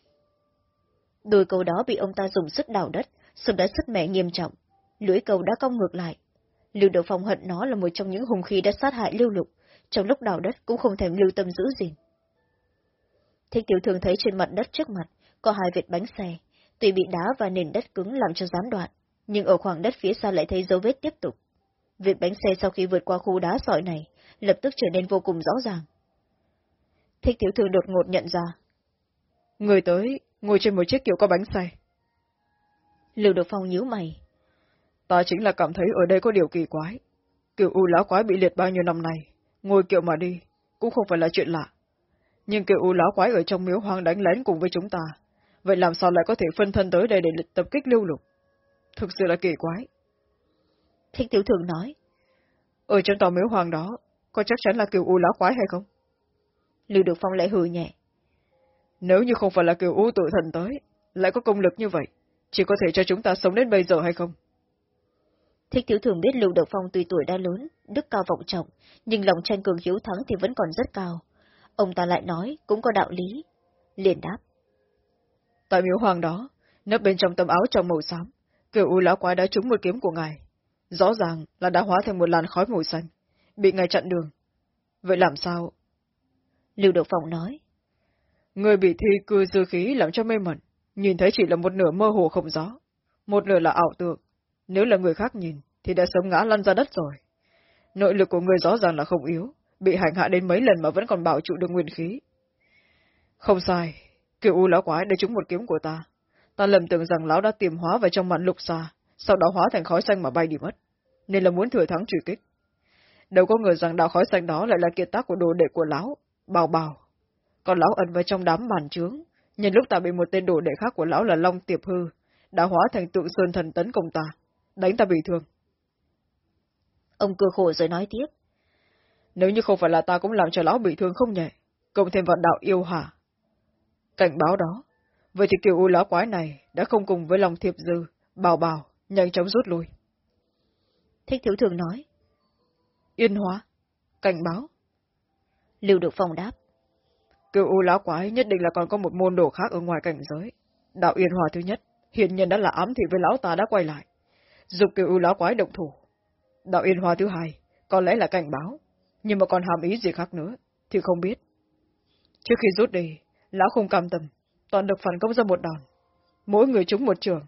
Đôi câu đó bị ông ta dùng sức đào đất, sừng đã sức mẹ nghiêm trọng. Lưỡi câu đã cong ngược lại. Lưu Được Phong hận nó là một trong những hùng khí đã sát hại Lưu Lục, trong lúc đào đất cũng không thèm lưu tâm giữ gìn. Thích tiểu thường thấy trên mặt đất trước mặt có hai vệt bánh xe, tuy bị đá và nền đất cứng làm cho gián đoạn, nhưng ở khoảng đất phía xa lại thấy dấu vết tiếp tục. Vệt bánh xe sau khi vượt qua khu đá sỏi này, lập tức trở nên vô cùng rõ ràng. Thích tiểu thường đột ngột nhận ra. Người tới, ngồi trên một chiếc kiểu có bánh xe. Lưu Được Phong nhíu mày. Ta chính là cảm thấy ở đây có điều kỳ quái. Kiểu u lão quái bị liệt bao nhiêu năm nay, ngồi kiệu mà đi, cũng không phải là chuyện lạ. Nhưng kiểu u lão quái ở trong miếu hoang đánh lén cùng với chúng ta, vậy làm sao lại có thể phân thân tới đây để tập kích lưu lục? Thực sự là kỳ quái. Thích tiểu thường nói. Ở trong tòa miếu hoàng đó, có chắc chắn là kiểu u lão quái hay không? Lưu Được Phong lại hừ nhẹ. Nếu như không phải là kiểu u tự thần tới, lại có công lực như vậy, chỉ có thể cho chúng ta sống đến bây giờ hay không? Thích thiếu thường biết Lưu Đậu Phong tuy tuổi đã lớn, đức cao vọng trọng, nhưng lòng tranh cường hiếu thắng thì vẫn còn rất cao. Ông ta lại nói, cũng có đạo lý. Liền đáp. Tại miếu hoàng đó, nấp bên trong tấm áo trong màu xám, kiểu u lão quái đã trúng một kiếm của ngài. Rõ ràng là đã hóa thành một làn khói màu xanh, bị ngài chặn đường. Vậy làm sao? Lưu Đậu Phong nói. Người bị thi cư dư khí làm cho mê mẩn, nhìn thấy chỉ là một nửa mơ hồ không rõ, một nửa là ảo tượng. Nếu là người khác nhìn, thì đã sớm ngã lăn ra đất rồi. Nội lực của người rõ ràng là không yếu, bị hành hạ đến mấy lần mà vẫn còn bảo trụ được nguyên khí. Không sai, kiểu u lão quái đã trúng một kiếm của ta. Ta lầm tưởng rằng lão đã tiềm hóa vào trong màn lục xa, sau đó hóa thành khói xanh mà bay đi mất, nên là muốn thừa thắng truy kích. Đâu có ngờ rằng đạo khói xanh đó lại là kiệt tác của đồ đệ của lão, bào bào. Còn lão ẩn vào trong đám bàn trướng, nhân lúc ta bị một tên đồ đệ khác của lão là Long Tiệp Hư, đã hóa thành tượng sơn thần tấn công ta, đánh ta bị thương. Ông cười khổ rồi nói tiếp. Nếu như không phải là ta cũng làm cho lão bị thương không nhẹ, cộng thêm vận đạo yêu hả? Cảnh báo đó, vậy thì kiểu u lão quái này đã không cùng với lòng thiệp dư, bào bào, nhanh chóng rút lui. Thích thiếu thường nói. Yên hóa, cảnh báo. Lưu được phòng đáp. Kiểu u lão quái nhất định là còn có một môn đồ khác ở ngoài cảnh giới. Đạo yên hòa thứ nhất, hiện nhân đã là ám thị với lão ta đã quay lại. Dục kiểu u lão quái động thủ. Đạo yên hòa thứ hai, có lẽ là cảnh báo, nhưng mà còn hàm ý gì khác nữa, thì không biết. Trước khi rút đi, lão không cam tâm, toàn được phản công ra một đòn. Mỗi người chúng một trường.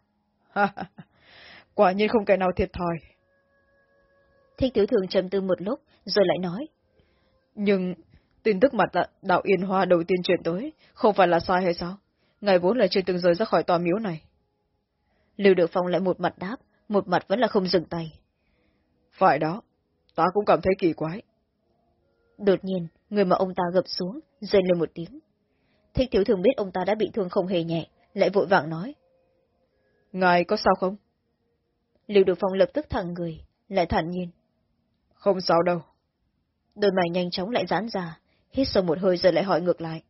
Quả nhiên không kẻ nào thiệt thòi. Thích tiểu thường trầm tư một lúc, rồi lại nói. Nhưng, tin tức mặt đạo Yên Hoa đầu tiên truyền tới, không phải là sai hay sao? Ngài vốn là chưa từng rời ra khỏi tòa miếu này. Lưu Được Phong lại một mặt đáp, một mặt vẫn là không dừng tay. Phải đó, ta cũng cảm thấy kỳ quái. Đột nhiên, người mà ông ta gập xuống, rên lên một tiếng. Thích thiếu thường biết ông ta đã bị thương không hề nhẹ, lại vội vàng nói. Ngài có sao không? Lưu Được Phong lập tức thẳng người, lại thản nhiên. Không sao đâu. Đôi mày nhanh chóng lại giãn ra, hít sâu một hơi rồi lại hỏi ngược lại.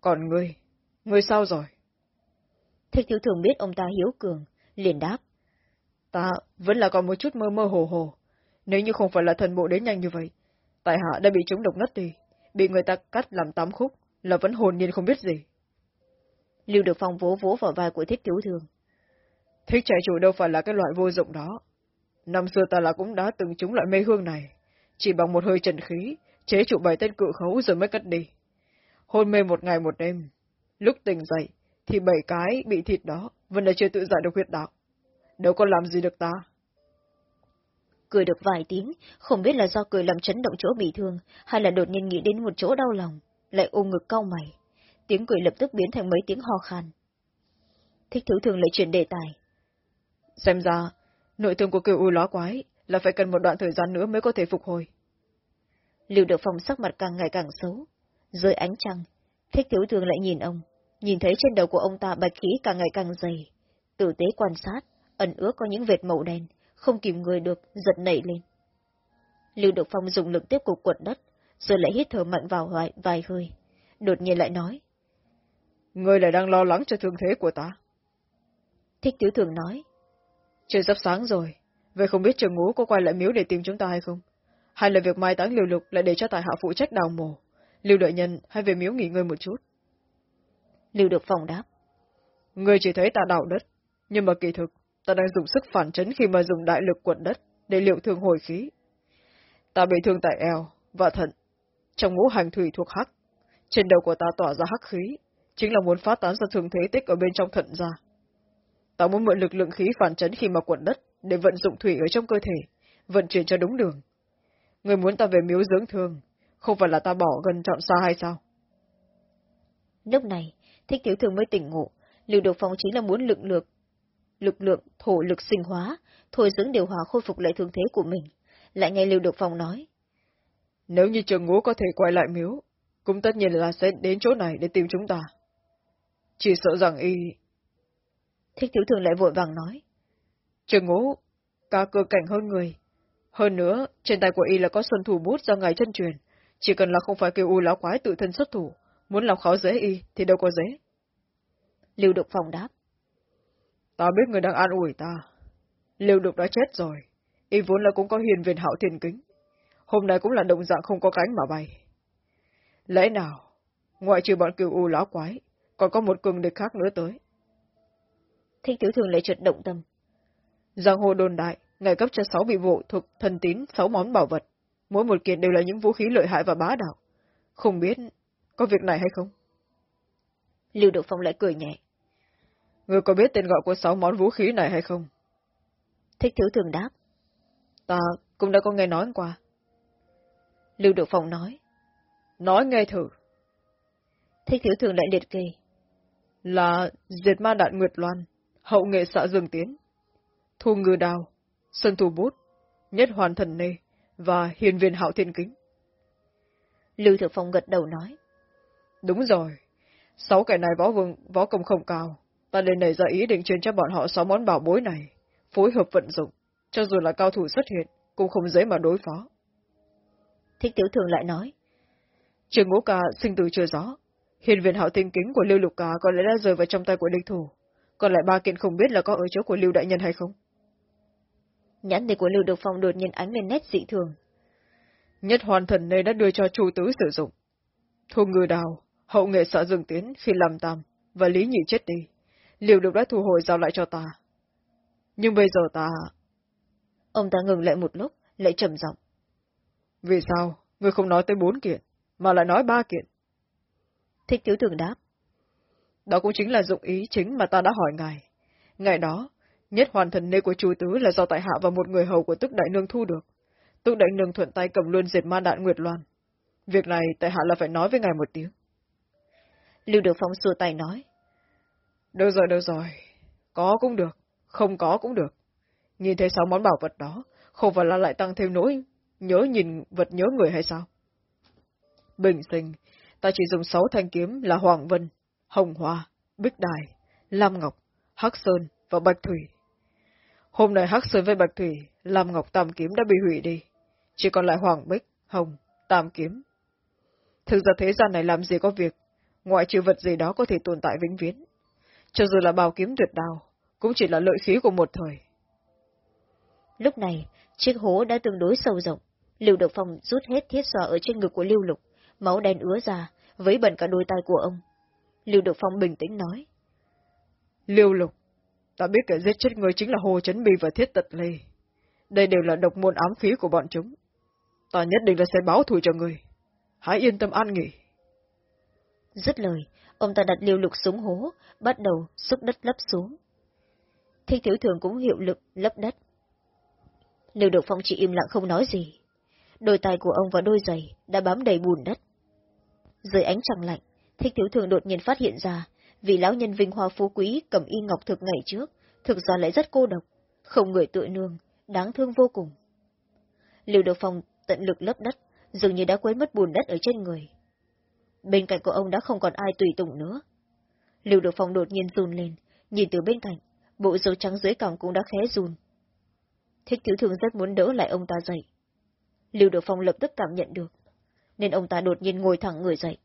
Còn ngươi, ngươi sao rồi? Thích thiếu thường biết ông ta hiếu cường, liền đáp. Ta vẫn là còn một chút mơ mơ hồ hồ. Nếu như không phải là thần bộ đến nhanh như vậy, tại hạ đã bị chúng độc ngất đi, bị người ta cắt làm tám khúc, là vẫn hồn nhiên không biết gì. Lưu Được Phong vỗ vỗ vào vai của thích thiếu thường. Thích trẻ chủ đâu phải là cái loại vô dụng đó. Năm xưa ta là cũng đã từng trúng loại mê hương này, chỉ bằng một hơi trần khí, chế trụ bảy tên cự khấu rồi mới cất đi. Hôn mê một ngày một đêm, lúc tỉnh dậy, thì bảy cái bị thịt đó vẫn là chưa tự giải được huyết đạo. Đâu có làm gì được ta. Cười được vài tiếng, không biết là do cười làm chấn động chỗ bị thương, hay là đột nhiên nghĩ đến một chỗ đau lòng, lại ôm ngực cau mày. Tiếng cười lập tức biến thành mấy tiếng ho khan. Thích thứ thường lại chuyển đề tài. Xem ra, nội thương của cựu u ló quái là phải cần một đoạn thời gian nữa mới có thể phục hồi. Lưu Được Phong sắc mặt càng ngày càng xấu. Dưới ánh trăng, thích thiếu thường lại nhìn ông, nhìn thấy trên đầu của ông ta bạch khí càng ngày càng dày. Tử tế quan sát, ẩn ước có những vệt màu đen, không kìm người được, giật nảy lên. Lưu Được Phong dùng lực tiếp cục quật đất, rồi lại hít thở mạnh vào vài, vài hơi. Đột nhiên lại nói. Ngươi lại đang lo lắng cho thương thế của ta. Thích Tiếu Thường nói. Trời sắp sáng rồi, vậy không biết trường ngũ có quay lại miếu để tìm chúng ta hay không? Hay là việc mai táng liều lục lại để cho tài hạ phụ trách đào mồ? Lưu đợi nhân hay về miếu nghỉ ngơi một chút? Lưu được phòng đáp. Ngươi chỉ thấy ta đào đất, nhưng mà kỳ thực, ta đang dùng sức phản chấn khi mà dùng đại lực quận đất để liệu thương hồi khí. Ta bị thương tại eo và thận, trong ngũ hành thủy thuộc hắc. Trên đầu của ta tỏa ra hắc khí, chính là muốn phát tán ra thương thế tích ở bên trong thận ra. Ta muốn mượn lực lượng khí phản chấn khi mà quận đất để vận dụng thủy ở trong cơ thể, vận chuyển cho đúng đường. Người muốn ta về miếu dưỡng thương, không phải là ta bỏ gần chọn xa hay sao? Lúc này, thích tiểu thường mới tỉnh ngộ, liều độc phong chính là muốn lực lượng, lực lượng thổ lực sinh hóa, thôi dưỡng điều hòa khôi phục lại thương thế của mình. Lại nghe liều độc phong nói. Nếu như trường ngũ có thể quay lại miếu, cũng tất nhiên là sẽ đến chỗ này để tìm chúng ta. Chỉ sợ rằng y... Thích tiểu thường lại vội vàng nói. Trường ngũ, ca cơ cảnh hơn người. Hơn nữa, trên tay của y là có xuân thủ bút do ngài chân truyền. Chỉ cần là không phải kêu u lão quái tự thân xuất thủ, muốn làm khó dễ y thì đâu có dễ. Lưu Đục Phong đáp. Ta biết người đang an ủi ta. Lưu Đục đã chết rồi. Y vốn là cũng có hiền viên hạo thiên kính. Hôm nay cũng là động dạng không có cánh mà bay. Lẽ nào, ngoại trừ bọn cựu u lão quái, còn có một cường địch khác nữa tới. Thích tiểu thường lại trượt động tâm. Giang hồ đồn đại, ngài cấp cho sáu bị vụ thuộc thần tín sáu món bảo vật. Mỗi một kiện đều là những vũ khí lợi hại và bá đạo. Không biết có việc này hay không? Lưu Độc Phong lại cười nhẹ. Người có biết tên gọi của sáu món vũ khí này hay không? Thích thiếu thường đáp. Ta cũng đã có nghe nói qua. Lưu Độc Phong nói. Nói nghe thử. Thích thiếu thường lại liệt kê. Là diệt ma đạn Nguyệt Loan, hậu nghệ xã Dương Tiến, thu ngư đào, sân thủ bút, nhất hoàn thần nê và hiền viên hạo thiên kính. Lưu Thượng Phong gật đầu nói. Đúng rồi, sáu kẻ này võ vương, võ công không cao. Ta nên nảy ra ý định truyền cho bọn họ sáu món bảo bối này, phối hợp vận dụng, cho dù là cao thủ xuất hiện, cũng không dễ mà đối phó. Thích tiểu thường lại nói. Trường ngũ ca sinh từ chưa rõ, hiền viên hạo thiên kính của Lưu Lục ca có lẽ đã rơi vào trong tay của địch thủ, còn lại ba kiện không biết là có ở chỗ của Lưu Đại Nhân hay không. Nhãn này của Lưu Độc Phong đột nhiên ánh lên nét dị thường. Nhất hoàn thần này đã đưa cho Chu Tứ sử dụng. Thu ngư đào, hậu nghệ xã Dương Tiến khi làm tam, và Lý Nhị chết đi. Liều được đã thu hồi giao lại cho ta. Nhưng bây giờ ta... Ông ta ngừng lại một lúc, lại trầm giọng. Vì sao, ngươi không nói tới bốn kiện, mà lại nói ba kiện? Thích thiếu thường đáp. Đó cũng chính là dụng ý chính mà ta đã hỏi ngài. Ngày đó, nhất hoàn thần nê của chủ tứ là do tại hạ và một người hầu của tức đại nương thu được. Tức đại nương thuận tay cầm luôn diệt ma đạn Nguyệt Loan. Việc này tại hạ là phải nói với ngài một tiếng. Lưu Được Phong xua tay nói. Được rồi, được rồi. Có cũng được, không có cũng được. Nhìn thấy sáu món bảo vật đó, không phải là lại tăng thêm nỗi nhớ nhìn vật nhớ người hay sao? Bình sinh, ta chỉ dùng sáu thanh kiếm là Hoàng Vân, Hồng Hoa, Bích Đài, Lam Ngọc, Hắc Sơn và Bạch Thủy. Hôm nay Hắc Sơn với Bạch Thủy, Lam Ngọc Tam Kiếm đã bị hủy đi. Chỉ còn lại Hoàng Bích, Hồng, Tam Kiếm. Thực ra thế gian này làm gì có việc, ngoại trừ vật gì đó có thể tồn tại vĩnh viễn. Cho dù là bào kiếm tuyệt đào, cũng chỉ là lợi khí của một thời. Lúc này, chiếc hố đã tương đối sâu rộng. Lưu Độc Phong rút hết thiết xòa ở trên ngực của Lưu Lục, máu đen ứa ra, với bẩn cả đôi tay của ông. Lưu Độc Phong bình tĩnh nói. Lưu Lục, ta biết kẻ giết chết người chính là Hồ Chấn Bì và Thiết Tật Lê. Đây đều là độc môn ám khí của bọn chúng. Ta nhất định là sẽ báo thù cho người. Hãy yên tâm an nghỉ. Dứt lời, ông ta đặt liều lục xuống hố, bắt đầu xúc đất lấp xuống. Thích thiếu thường cũng hiệu lực lấp đất. Liều Độc Phong chỉ im lặng không nói gì. Đôi tay của ông và đôi giày đã bám đầy bùn đất. Dưới ánh trăng lạnh, thích thiếu thường đột nhiên phát hiện ra, vì lão nhân vinh hoa phú quý cầm y ngọc thực ngày trước, thực ra lại rất cô độc, không người tựa nương, đáng thương vô cùng. Liều Độc Phong tận lực lấp đất, dường như đã quên mất bùn đất ở trên người. Bên cạnh của ông đã không còn ai tùy tùng nữa. Lưu Độc Phong đột nhiên run lên, nhìn từ bên cạnh, bộ dấu trắng dưới cằm cũng đã khẽ run. Thích thiếu thường rất muốn đỡ lại ông ta dậy. Lưu Được Phong lập tức cảm nhận được, nên ông ta đột nhiên ngồi thẳng người dậy.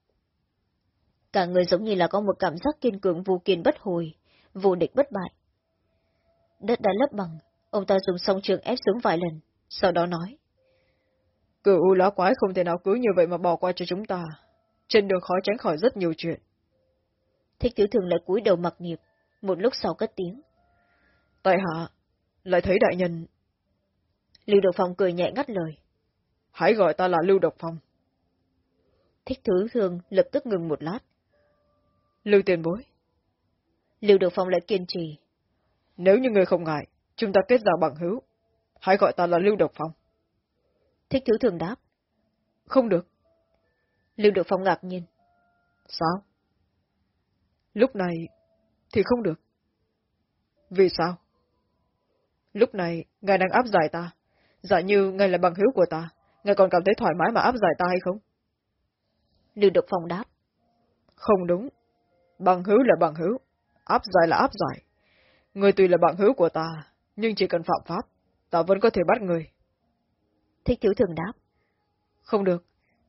Cả người giống như là có một cảm giác kiên cường vô kiên bất hồi, vô địch bất bại. Đất đã lấp bằng, ông ta dùng song trường ép xuống vài lần, sau đó nói. Cửu lá quái không thể nào cứ như vậy mà bỏ qua cho chúng ta. Trên đường khó tránh khỏi rất nhiều chuyện. Thích thiếu thường lại cúi đầu mặc nghiệp, một lúc sau cất tiếng. Tại hạ, lại thấy đại nhân. Lưu Độc Phong cười nhẹ ngắt lời. Hãy gọi ta là Lưu Độc Phong. Thích thứ thương lập tức ngừng một lát. Lưu tiền bối. Lưu Độc Phong lại kiên trì. Nếu như người không ngại, chúng ta kết giao bằng hữu. Hãy gọi ta là Lưu Độc Phong. Thích thứ thường đáp. Không được. Lưu Độc Phong ngạc nhiên. Sao? Lúc này thì không được. Vì sao? Lúc này, ngài đang áp giải ta. Giả như ngài là bằng hữu của ta, ngài còn cảm thấy thoải mái mà áp giải ta hay không? Lưu Độc Phong đáp. Không đúng. Bằng hữu là bằng hữu, áp giải là áp giải. Người tuy là bằng hữu của ta, nhưng chỉ cần phạm pháp, ta vẫn có thể bắt người. Thích thiếu thường đáp. Không được,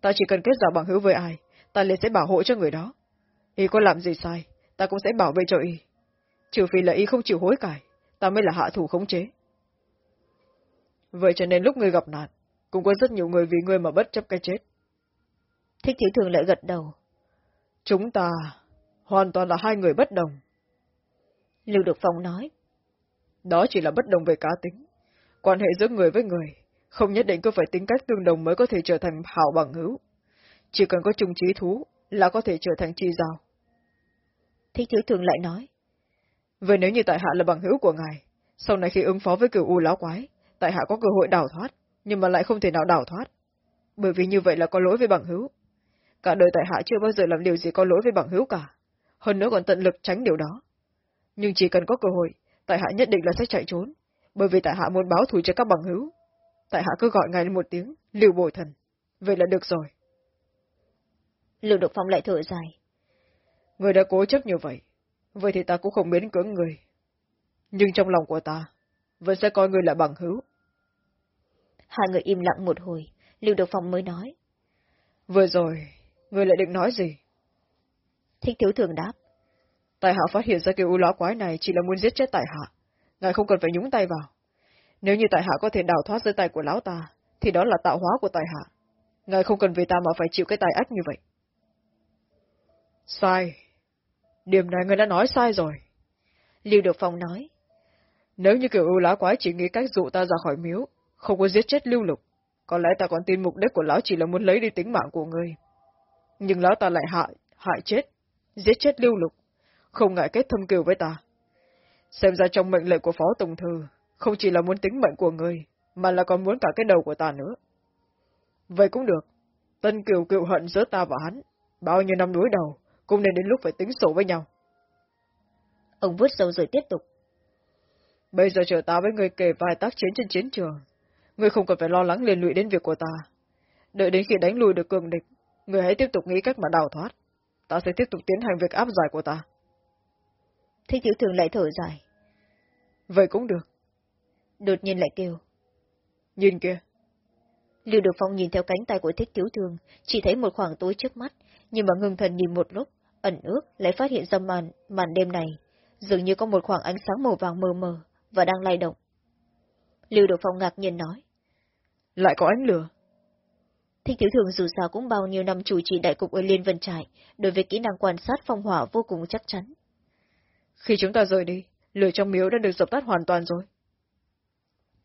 ta chỉ cần kết giao bằng hữu với ai, ta liền sẽ bảo hộ cho người đó. Y có làm gì sai, ta cũng sẽ bảo vệ cho y. Trừ phi là y không chịu hối cải, ta mới là hạ thủ khống chế. Vậy cho nên lúc ngươi gặp nạn, cũng có rất nhiều người vì ngươi mà bất chấp cái chết. Thích thiếu thường lại gật đầu. Chúng ta hoàn toàn là hai người bất đồng. Lưu Được Phong nói. Đó chỉ là bất đồng về cá tính. Quan hệ giữa người với người, không nhất định cứ phải tính cách tương đồng mới có thể trở thành hảo bằng hữu. Chỉ cần có chung trí thú là có thể trở thành chi giao. Thích thiếu thường lại nói. Vậy nếu như tại hạ là bằng hữu của ngài, sau này khi ứng phó với cửu u lão quái, tại hạ có cơ hội đào thoát, nhưng mà lại không thể nào đào thoát. Bởi vì như vậy là có lỗi với bằng hữu. Cả đời tại hạ chưa bao giờ làm điều gì có lỗi với bằng hữu cả, hơn nữa còn tận lực tránh điều đó. Nhưng chỉ cần có cơ hội, tại hạ nhất định là sẽ chạy trốn, bởi vì tại hạ muốn báo thù cho các bằng hữu. Tại hạ cứ gọi ngài một tiếng, liều bồi thần. Vậy là được rồi. Lưu Độc Phong lại thở dài. Người đã cố chấp như vậy, vậy thì ta cũng không miễn cưỡng người. Nhưng trong lòng của ta, vẫn sẽ coi người là bằng hữu. Hai người im lặng một hồi, Lưu Độc Phong mới nói. Vừa rồi, người lại định nói gì? Thích thiếu thường đáp. Tài hạ phát hiện ra kiểu u lão quái này chỉ là muốn giết chết tại hạ. Ngài không cần phải nhúng tay vào. Nếu như tại hạ có thể đào thoát dưới tay của lão ta, thì đó là tạo hóa của tài hạ. Ngài không cần vì ta mà phải chịu cái tai ách như vậy. Sai. Điểm này người đã nói sai rồi. Lưu Được Phong nói. Nếu như kiểu ưu lá quái chỉ nghĩ cách dụ ta ra khỏi miếu, không có giết chết lưu lục, có lẽ ta còn tin mục đích của lão chỉ là muốn lấy đi tính mạng của ngươi. Nhưng lão ta lại hại, hại chết, giết chết lưu lục, không ngại kết thâm kiều với ta. Xem ra trong mệnh lệnh của Phó Tổng Thư, không chỉ là muốn tính mệnh của người, mà là còn muốn cả cái đầu của ta nữa. Vậy cũng được. Tân kiều cựu hận giữa ta và hắn, bao nhiêu năm đối đầu, cũng nên đến lúc phải tính sổ với nhau. Ông vứt dầu rồi tiếp tục. Bây giờ chờ ta với người kể vài tác chiến trên chiến trường. Người không cần phải lo lắng liên lụy đến việc của ta. Đợi đến khi đánh lùi được cường địch, người hãy tiếp tục nghĩ cách mà đào thoát. Ta sẽ tiếp tục tiến hành việc áp giải của ta. Thích tiểu thường lại thở dài. Vậy cũng được. Đột nhiên lại kêu. Nhìn kia. Lưu Được Phong nhìn theo cánh tay của thích tiểu thường, chỉ thấy một khoảng tối trước mắt, nhưng mà ngưng thần nhìn một lúc, ẩn ước lại phát hiện ra màn, màn đêm này, dường như có một khoảng ánh sáng màu vàng mờ mờ, và đang lay động. Lưu Được Phong ngạc nhiên nói. Lại có ánh lửa. Thích Thiếu Thường dù sao cũng bao nhiêu năm chủ trì đại cục ở Liên Vân Trại, đối với kỹ năng quan sát phong hỏa vô cùng chắc chắn. Khi chúng ta rời đi, lửa trong miếu đã được dập tắt hoàn toàn rồi.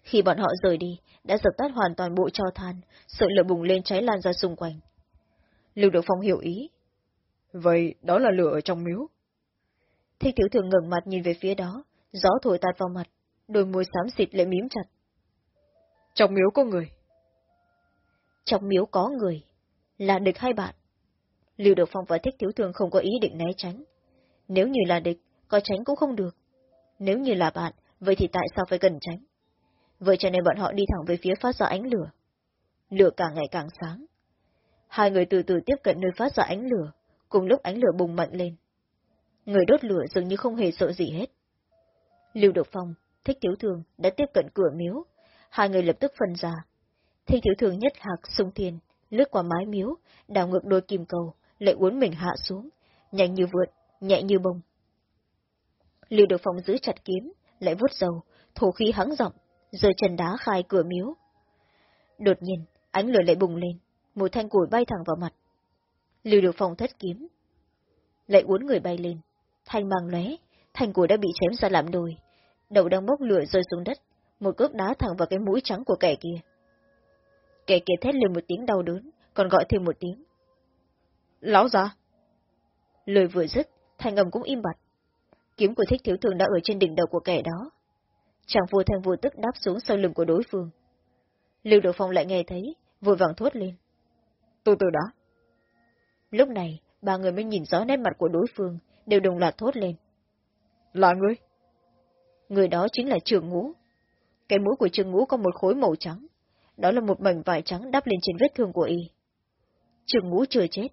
Khi bọn họ rời đi, đã dập tắt hoàn toàn bộ cho than, sợ lửa bùng lên cháy lan ra xung quanh. Lưu Được Phong hiểu ý. Vậy đó là lửa ở trong miếu. Thích Thiếu Thường ngẩng mặt nhìn về phía đó, gió thổi tạt vào mặt, đôi môi xám xịt lại mím chặt. Trong miếu có người. Trong miếu có người. Là địch hay bạn? Lưu Được Phong và Thích Thiếu Thường không có ý định né tránh. Nếu như là địch, có tránh cũng không được. Nếu như là bạn, vậy thì tại sao phải cần tránh? Vậy cho nên bọn họ đi thẳng về phía phát ra ánh lửa. Lửa càng ngày càng sáng. Hai người từ từ tiếp cận nơi phát ra ánh lửa, cùng lúc ánh lửa bùng mạnh lên. Người đốt lửa dường như không hề sợ gì hết. Lưu Độc Phong, Thích Thiếu Thường đã tiếp cận cửa miếu, hai người lập tức phân ra. Thích Thiếu Thường nhất hạc sung thiên, lướt qua mái miếu, đảo ngược đôi kim cầu, lại uốn mình hạ xuống, nhanh như vượt, nhẹ như bông. Lưu Độc Phong giữ chặt kiếm, lại vuốt dầu, thổ khí hắng giọng, rơi chân đá khai cửa miếu. Đột nhiên, ánh lửa lại bùng lên, một thanh củi bay thẳng vào mặt. Lưu Độc Phong thất kiếm, lại uốn người bay lên, thanh mang lóe, thanh củi đã bị chém ra làm đôi, đầu đang bốc lửa rơi xuống đất, một cước đá thẳng vào cái mũi trắng của kẻ kia. Kẻ kia thét lên một tiếng đau đớn, còn gọi thêm một tiếng. Lão già! Lời vừa dứt, thanh âm cũng im bặt. Kiếm của thích thiếu thường đã ở trên đỉnh đầu của kẻ đó. Chàng vô thanh vô tức đáp xuống sau lưng của đối phương. Lưu Đồ Phong lại nghe thấy, vội vàng thốt lên. Từ từ đã. Lúc này, ba người mới nhìn rõ nét mặt của đối phương, đều đồng loạt thốt lên. Là ngươi? Người đó chính là trường ngũ. Cái mũi của trường ngũ có một khối màu trắng. Đó là một mảnh vải trắng đắp lên trên vết thương của y. Trường ngũ chưa chết.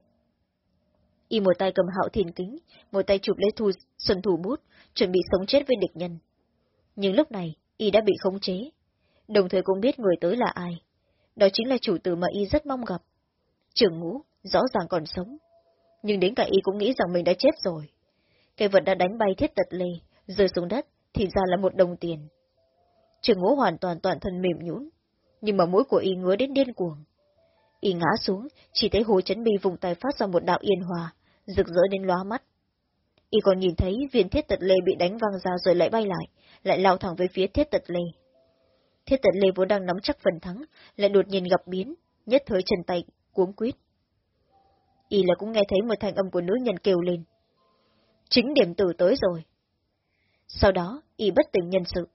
Y một tay cầm hạo thiên kính, một tay chụp lấy thu xuân thủ bút, chuẩn bị sống chết với địch nhân. Nhưng lúc này, y đã bị khống chế. Đồng thời cũng biết người tới là ai. Đó chính là chủ tử mà y rất mong gặp. Trường ngũ, rõ ràng còn sống. Nhưng đến cả y cũng nghĩ rằng mình đã chết rồi. Cây vật đã đánh bay thiết tật lê, rơi xuống đất, thì ra là một đồng tiền. Trường ngũ hoàn toàn toàn thân mềm nhũn, nhưng mà mũi của y ngứa đến điên cuồng. Y ngã xuống, chỉ thấy Hồ Chấn Bi vùng tay phát ra một đạo yên hòa, rực rỡ đến lóa mắt. Y còn nhìn thấy viên thiết tật lê bị đánh văng ra rồi lại bay lại, lại lao thẳng về phía thiết tật lê. Thiết tật lê vốn đang nắm chắc phần thắng, lại đột nhiên gặp biến, nhất thời chân tay, cuống quýt. Y là cũng nghe thấy một thanh âm của nữ nhân kêu lên. Chính điểm tử tới rồi. Sau đó, y bất tỉnh nhân sự,